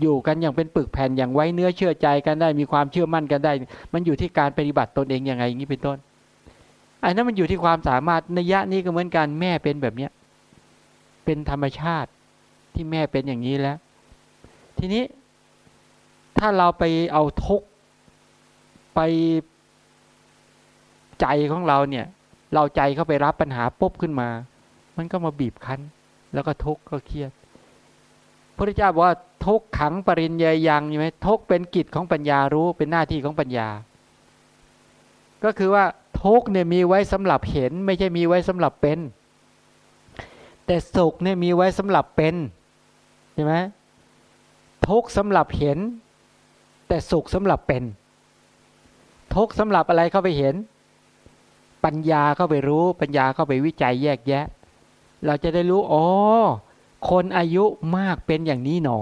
S1: อยู่กันอย่างเป็นปึกแผ่นอย่างไว้เนื้อเชื่อใจกันได้มีความเชื่อมั่นกันได้ มันอยู่ที่การปฏิบัติตนเองยังไงอย่างนี้เป็นต้นอันนั้นมันอยู่ที่ความสามารถในยะนี้ก็เหมือนกันแม่เป็นแบบเนี้ยเป็นธรรมชาติที่แม่เป็นอย่างนี้แล้ว ทีนี้ถ้าเราไปเอาทุกไปใจของเราเนี่ย เราใจเข้าไปรับปัญหาปุ๊บขึ้นมา มันก็มาบีบคั้น แล้วก็ทุกข์ก็เครียดพระเจ้าบอกว่าทุกขังปริญญายังใช่ไหมทุกเป็นกิจของปัญญารู้เป็นหน้าที่ของปัญญา ก็คือว่าทุกเนี่ยมีไว้สำหรับเห็น ไม่ใช่มีไว้สำหรับเป็น แต่สุขเนี่ยมีไว้สำหรับเป็นใช่ไหมทุกสำหรับเห็น แต่สุขสำหรับเป็น ทุกสำหรับอะไรเข้าไปเห็น ปัญญาเข้าไปรู้ปัญญาเข้าไปวิจัยแยกแยะ เราจะได้รู้อ๋อคนอายุมากเป็นอย่างนี้หนอ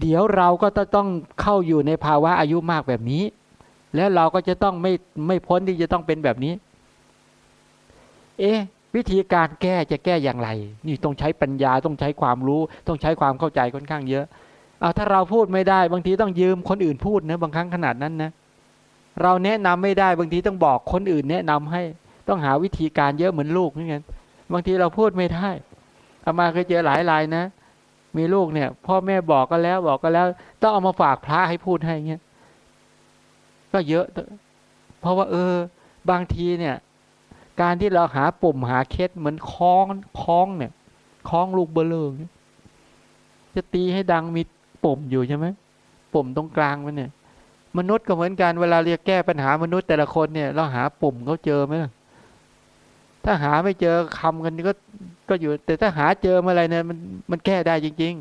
S1: เดี๋ยวเราก็ต้องเข้าอยู่ในภาวะอายุมากแบบนี้ แล้วเราก็จะต้องไม่ไม่พ้นที่จะต้องเป็นแบบนี้ เอ๊ะวิธีการแก้จะแก้อย่างไร นี่ต้องใช้ปัญญาต้องใช้ความรู้ ต้องใช้ความเข้าใจค่อนข้างเยอะ เอาถ้าเราพูดไม่ได้ บางทีต้องยืมคนอื่นพูดนะบางครั้งขนาดนั้นนะ เราแนะนำไม่ได้บางทีต้องบอกคนอื่นแนะนำให้ต้องหาวิธีการเยอะเหมือนลูกนี่ไงบางทีเราพูดไม่ได้อามาเคยเจอหลายรายนะ มีลูกเนี่ย พ่อแม่บอกก็แล้วบอกก็แล้ว ต้องเอามาฝากพระให้พูดให้เงี้ยก็เยอะ เพราะว่า เออ บางทีเนี่ย การที่เราหาปุ่มหาเคสเหมือนคล้องคล้องเนี่ยคล้องลูกเบลอจะตีให้ดังมีปุ่มอยู่ใช่ไหมปุ่มตรงกลางมันเนี่ย มนุษย์ก็เหมือนกันเวลาเรียกแก้ปัญหามนุษย์แต่ละคนเนี่ย เราหาปุ่มเขาเจอไหมถ้าหาไม่เจอคำกันก็ก็อยู่ แต่ถ้าหาเจอเมื่อไรเนี่ยมันมันแก้ได้จริง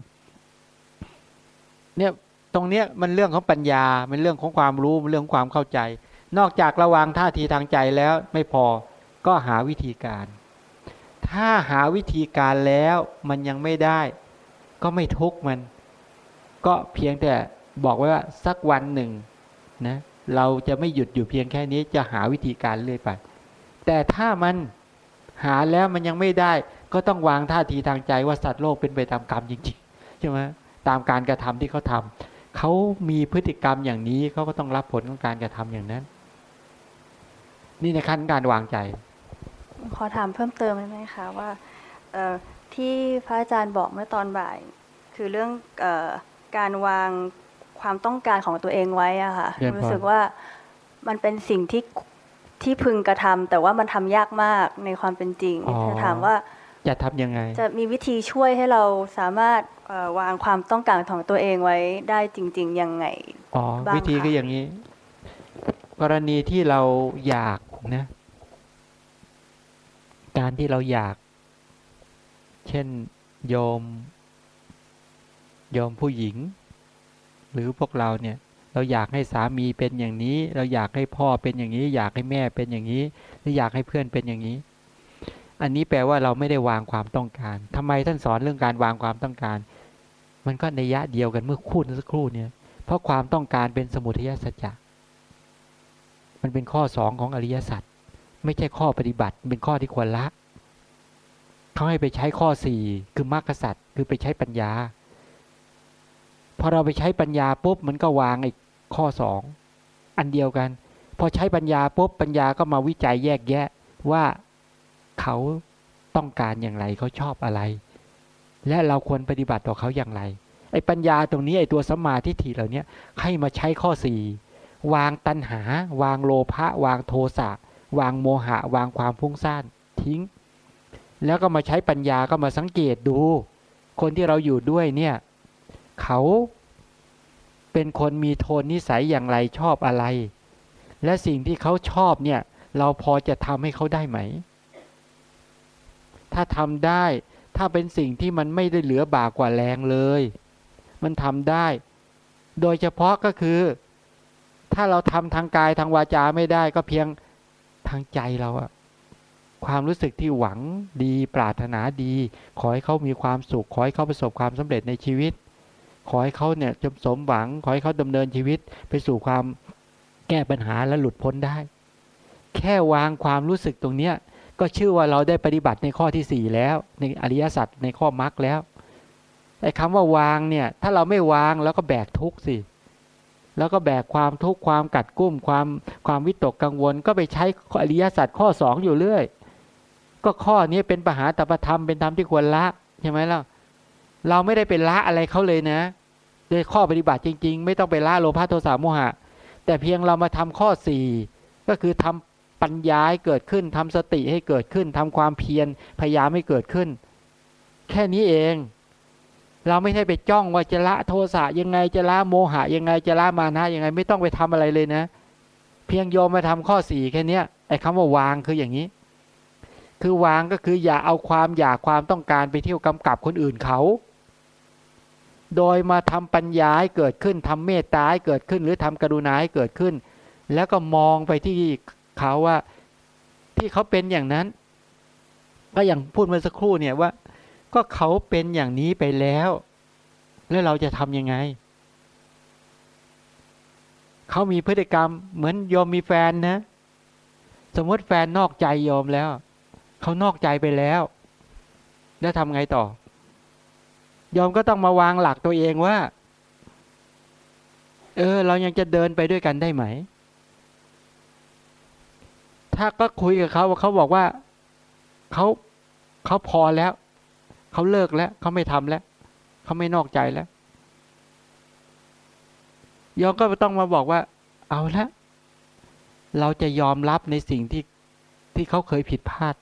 S1: ๆ เนี่ยตรงเนี้ยมันเรื่องของปัญญามันเรื่องของความรู้มันเรื่องของความเข้าใจ นอกจากระวังท่าทีทางใจแล้วไม่พอก็หาวิธีการ ถ้าหาวิธีการแล้วมันยังไม่ได้ ก็ไม่ทุกมัน ก็เพียงแต่บอกไว้ว่าสักวันหนึ่ง นะเราจะไม่หยุดอยู่เพียงแค่นี้จะหาวิธีการเรื่อยไป แต่ถ้ามันหาแล้วมันยังไม่ได้ ก็ต้องวางท่าทีทางใจว่าสัตว์โลกเป็นไปตามกรรมจริงๆใช่ไหมตามการกระทำที่เขาทาเขามีพฤติกรรมอย่างนี้เขาก็ต้องรับผลของการกระทำอย่างนั้น นี่ในขั้นการวางใจ
S3: ขอถามเพิ่มเติมได้ไหมคะว่าที่พระอาจารย์บอกเมื่อตอนบ่าย คือเรื่องอการวาง ความต้องการของตัวเองไว้อะค่ะรู้สึกว่ามันเป็นสิ่งที่ที่พึงกระทำแต่ว่ามันทำยากมากในความเป็นจริงจะถามว่า
S1: จะทํำยังไง
S3: จะมีวิธีช่วยให้เราสามารถวางความต้องการของตัวเองไว้ได้จริง ๆ ยังไง
S1: อ๋อวิธีก็อย่างนี้ กรณีที่เราอยากนะ การที่เราอยาก เช่นโยม โยมผู้หญิง หรือพวกเราเนี่ยเราอยากให้สามีเป็นอย่างนี้ เราอยากให้พ่อเป็นอย่างนี้ อยากให้แม่เป็นอย่างนี้หรืออยากให้เพื่อนเป็นอย่างนี้ อันนี้แปลว่าเราไม่ได้วางความต้องการทำไมท่านสอนเรื่องการวางความต้องการ มันก็ในยะเดียวกันเมื่อคู่สักครู่เนี่ย เพราะความต้องการเป็นสมุทัยสัจจะมันเป็นข้อสองของอริยสัจไม่ใช่ข้อปฏิบัติเป็นข้อที่ควรละเขาให้ไปใช้ข้อสี่คือมรรคสัจคือไปใช้ปัญญา พอเราไปใช้ปัญญาปุ๊บมันก็วางอีกข้อสองอันเดียวกัน พอใช้ปัญญาปุ๊บปัญญาก็มาวิจัยแยกแยะว่าเขาต้องการอย่างไรเขาชอบอะไร และเราควรปฏิบัติต่อเขาอย่างไรไอ้ปัญญาตรงนี้ไอ้ตัวสมาธิถี่เหล่านี้ให้มาใช้ข้อสี่วางตัณหา วางโลภะวางโทสะวางโมหะ วางความพุ่งซ่านทิ้ง แล้วก็มาใช้ปัญญาก็มาสังเกตดู คนที่เราอยู่ด้วยเนี่ย เขาเป็นคนมีโทนนิสัยอย่างไรชอบอะไร และสิ่งที่เขาชอบเนี่ย เราพอจะทำให้เขาได้ไหม ถ้าทำได้ ถ้าเป็นสิ่งที่มันไม่ได้เหลือบากกว่าแรงเลย มันทำได้ โดยเฉพาะก็คือ ถ้าเราทำทางกายทางวาจาไม่ได้ก็เพียงทางใจเราอะความรู้สึกที่หวังดีปรารถนาดี ขอให้เขามีความสุข ขอให้เขาประสบความสำเร็จในชีวิต ขอให้เขาเนี่ยจสมหวัง ขอให้เขาดำเนินชีวิตไปสู่ความแก้ปัญหาและหลุดพ้นได้ แค่วางความรู้สึกตรงเนี้ยก็ชื่อว่าเราได้ปฏิบัติในข้อที่สี่แล้ว ในอริยสัจในข้อมรรคแล้วไอ้คำว่าวางเนี่ย ถ้าเราไม่วางแล้วก็แบกทุกข์สิ แล้วก็แบกความทุกข์ความกัดกุ้มความความวิตกกังวล ก็ไปใช้อริยสัจข้อสองอยู่เรื่อย ก็ข้อนี้เป็นปหาตปธรรมเป็นธรรมที่ควรละใช่ไหมล่ะเราไม่ได้เป็นละอะไรเขาเลยนะ โดยข้อปฏิบัติจริง ๆ ไม่ต้องไปละโลภะโทสะโมหะ แต่เพียงเรามาทำข้อสี่ก็คือทำปัญญาให้เกิดขึ้นทำสติให้เกิดขึ้นทำความเพียรพยายามให้เกิดขึ้น แค่นี้เอง เราไม่ใช่ไปจ้องว่าจะละโทสะยังไงจะละโมหะยังไงจะละมานะยังไง ไม่ต้องไปทำอะไรเลยนะ เพียงโยมมาทำข้อสี่แค่เนี้ยไอ้คำว่าวางคืออย่างนี้ คือวางก็คืออย่าเอาความอยากความต้องการไปเที่ยวกำกับคนอื่นเขา โดยมาทำปัญญาให้เกิดขึ้นทำเมตตาให้เกิดขึ้น หรือทำกรุณาให้เกิดขึ้น แล้วก็มองไปที่เขาว่าที่เขาเป็นอย่างนั้น ก็อย่างพูดเมื่อสักครู่เนี่ยว่า ก็เขาเป็นอย่างนี้ไปแล้ว แล้วเราจะทำยังไง เขามีพฤติกรรมเหมือนโยมมีแฟนนะ สมมติแฟนนอกใจโยมแล้ว เขานอกใจไปแล้ว แล้วทำไงต่อ ยอมก็ต้องมาวางหลักตัวเองว่า เออ เรายังจะเดินไปด้วยกันได้ไหม ถ้าก็คุยกับเขาเขาบอกว่าเขาเขาพอแล้ว เขาเลิกแล้วเขาไม่ทำแล้วเขาไม่นอกใจแล้วยอมก็ต้องมาบอกว่า เอาละเราจะยอมรับในสิ่งที่ที่เขาเคยผิดพลาด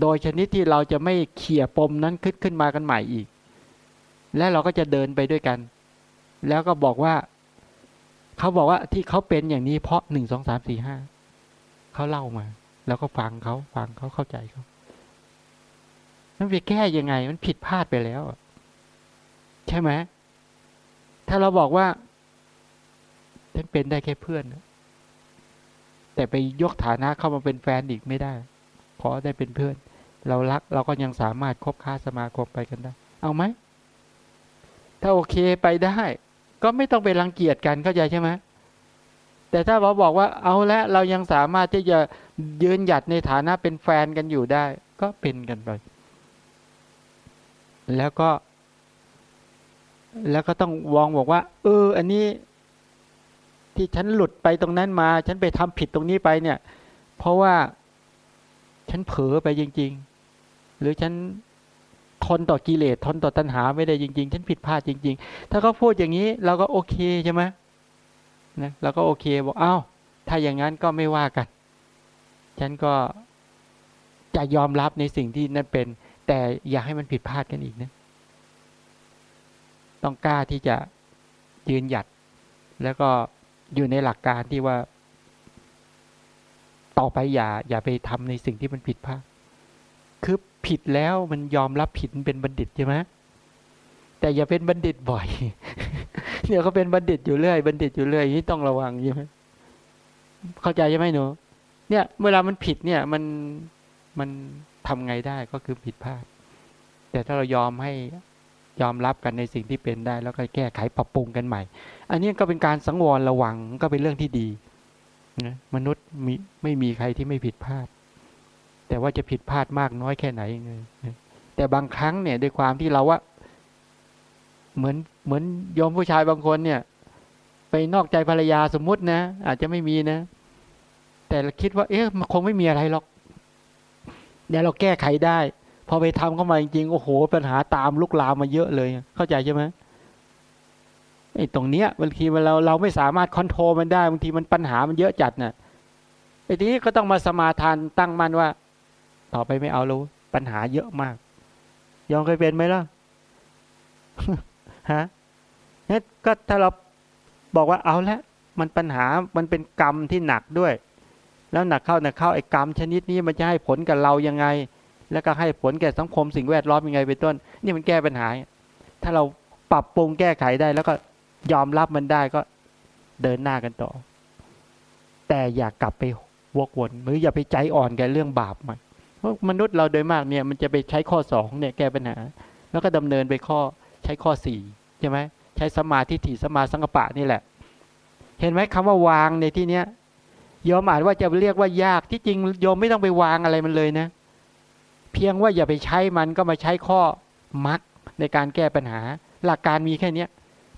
S1: โดยชนิดที่เราจะไม่เขี่ยปมนั้นขึ้นขึ้นมากันใหม่อีก และเราก็จะเดินไปด้วยกัน แล้วก็บอกว่า เขาบอกว่าที่เขาเป็นอย่างนี้เพราะหนึ่งสองสามสี่ห้าเขาเล่ามา แล้วก็ฟังเขาฟังเขาเข้าใจเขามันไปแก้ยังไง มันผิดพลาดไปแล้ว ใช่ไหมถ้าเราบอกว่าฉันเป็นได้แค่เพื่อน แต่ไปยกฐานะเข้ามาเป็นแฟนอีกไม่ได้ ขอได้เป็นเพื่อน เรารักเราก็ยังสามารถคบค้าสมาคมไปกันได้ เอาไหม ถ้าโอเคไปได้ ก็ไม่ต้องไปรังเกียจกันเข้าใจใช่ไหมแต่ถ้าเราบอกว่าเอาละเรายังสามารถที่จะยืนหยัดในฐานะเป็นแฟนกันอยู่ได้ ก็เป็นกันไป แล้วก็ แล้วก็ต้องวองบอกว่า เออ อันนี้ ที่ฉันหลุดไปตรงนั้นมา ฉันไปทำผิดตรงนี้ไปเนี่ย เพราะว่า ฉันเผลอไปจริง ๆ หรือฉันทนต่อกิเลสทนต่อตัณหาไม่ได้จริง ๆ ฉันผิดพลาดจริง ๆ ถ้าเขาพูดอย่างนี้เราก็โอเคใช่ไหมนะเราก็โอเคบอกอ้าวถ้าอย่างนั้นก็ไม่ว่ากัน ฉันก็จะยอมรับในสิ่งที่นั่นเป็น แต่อย่าให้มันผิดพลาดกันอีกนะต้องกล้าที่จะยืนหยัด แล้วก็อยู่ในหลักการที่ว่า ต่อไปอย่าอย่าไปทำในสิ่งที่มันผิดพลาดคือผิดแล้วมันยอมรับผิดเป็นบัณฑิตใช่ไหมแต่อย่าเป็นบัณฑิตบ่อยเดี๋ยวก็เป็นบัณฑิตอยู่เรื่อยบัณฑิตอยู่เรื่อยนี่ต้องระวังใช่ไหมเข้าใจใช่ไหมหนูเนี่ย เวลามันผิดเนี่ย มันมันทำไงได้ก็คือผิดพลาด แต่ถ้าเรายอมให้ยอมรับกันในสิ่งที่เป็นได้ แล้วก็แก้ไขปรับปรุงกันใหม่ อันนี้ก็เป็นการสังวรระวังก็เป็นเรื่องที่ดี นะมนุษย์มีไม่มีใครที่ไม่ผิดพลาด แต่ว่าจะผิดพลาดมากน้อยแค่ไหนเงแต่บางครั้งเนี่ยด้วยความที่เราว่าเหมือนเหมือนยอมผู้ชายบางคนเนี่ย ไปนอกใจภรรยาสมมุตินะ อาจจะไม่มีนะ แต่คิดว่า เอ๊ะมันคงไม่มีอะไรหรอกเดี๋ยวเราแก้ไขได้ พอไปทำเข้ามาจริงๆโอ้โห ปัญหาตามลุกลามมาเยอะเลย เข้าใจใช่ไหม ไอ้ตรงเนี้ยบางทีเราเราไม่สามารถคอนโทรลมันได้บางทีมันปัญหามันเยอะจัดนะ่ะไอ้ทีนี้ก็ต้องมาสมาทานตั้งมั่นว่า ต่อไปไม่เอาแล้วปัญหาเยอะมาก ยองเคยเป็นไหมล่ะฮะนี่ก็ถ้าเราบอกว่าเอาละมันปัญหามันเป็นกรรมที่หนักด้วย แล้วหนักเข้าหนักเข้าไอ้กรรมชนิดนี้มันจะให้ผลกับเรายังไง แล้วก็ให้ผลแก่สังคมสิ่งแวดล้อมยังไงเป็นต้น นี่มันแก้ปัญหา ถ้าเราปรับปรุงแก้ไขได้แล้วก็ ยอมรับมันได้ก็เดินหน้ากันต่อ แต่อย่ากกลับไปวกวนหรืออย่าไปใจอ่อนแกเรื่องบาปมันเพราะมนุษย์เราโดยมากเนี่ย มันจะไปใช้ข้อสองเนี่ยแก้ปัญหา แล้วก็ดำเนินไปข้อใช้ข้อสี่ใช่ไหมใช้สมาธิถิสมาสังกปะนี่แหละ เห็นไหมคำว่าวางในที่เนี้ยยอมอาจว่าจะเรียกว่ายากที่จริงโยมไม่ต้องไปวางอะไรมันเลยนะ เพียงว่าอย่าไปใช้มันก็มาใช้ข้อมัดในการแก้ปัญหา หลักการมีแค่เนี้ย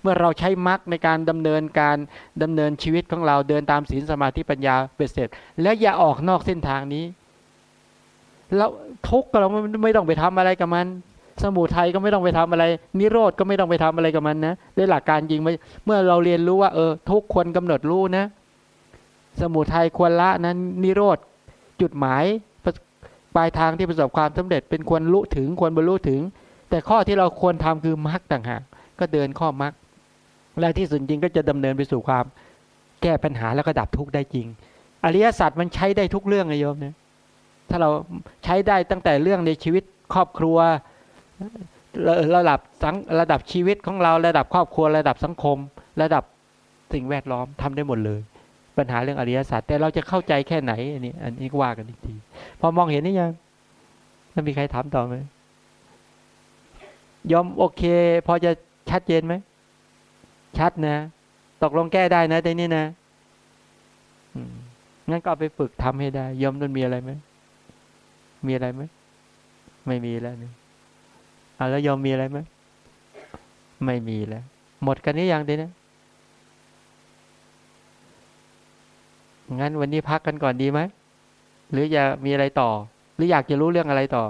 S1: เมื่อเราใช้มรรคในการดำเนินการดำเนินชีวิตของเราเดินตามศีลสมาธิปัญญาเป็นเสร็จ แล้วอย่าออกนอกเส้นทางนี้แล้วทุกข์เราไม่ต้องไปทำอะไรกับมัน สมุทัยก็ไม่ต้องไปทำอะไร นิโรธก็ไม่ต้องไปทำอะไรกับมันนะด้วยหลักการจริงเมื่อเราเรียนรู้ว่าเออทุกควรกำหนดรู้นะ สมุทัยควรละนั้นนิโรธจุดหมายปลายทางที่ประสบความสำเร็จเป็นควรรู้ถึงควรบรรลุถึง แต่ข้อที่เราควรทำคือมรรคต่างหากก็เดินข้อมรรค และที่สุดจริงก็จะดำเนินไปสู่ความแก้ปัญหาแล้วก็ดับทุกข์ได้จริง อริยสัจมันใช้ได้ทุกเรื่องเลยโยมเนี่ยถ้าเราใช้ได้ตั้งแต่เรื่องในชีวิตครอบครัวระระดับสังระดับชีวิตของเราระดับครอบครัวระดับสังคม ระดับสิ่งแวดล้อมทำได้หมดเลย ปัญหาเรื่องอริยสัจแต่เราจะเข้าใจแค่ไหนอันนี้ อันนี้ว่ากันอีกที พอมองเห็นนี่ยังแล้วมีใครถามต่อไหมยอมโอเค พอจะชัดเจนไหม ชัดนะ ตกลงแก้ได้นะแต่นี่นะงั้นก็เอาไปฝึกทำให้ได้ยอมมันมีอะไรไหมมีอะไรไหมไม่มีแล้วนี่อะแล้วยอมมีอะไรไหมไม่มีแล้ว หมดกันนี้ยังดยวนะงั้นวันนี้พักกันก่อนดีไหมหรืออยากมีอะไรต่อ หรืออยากจะรู้เรื่องอะไรต่อ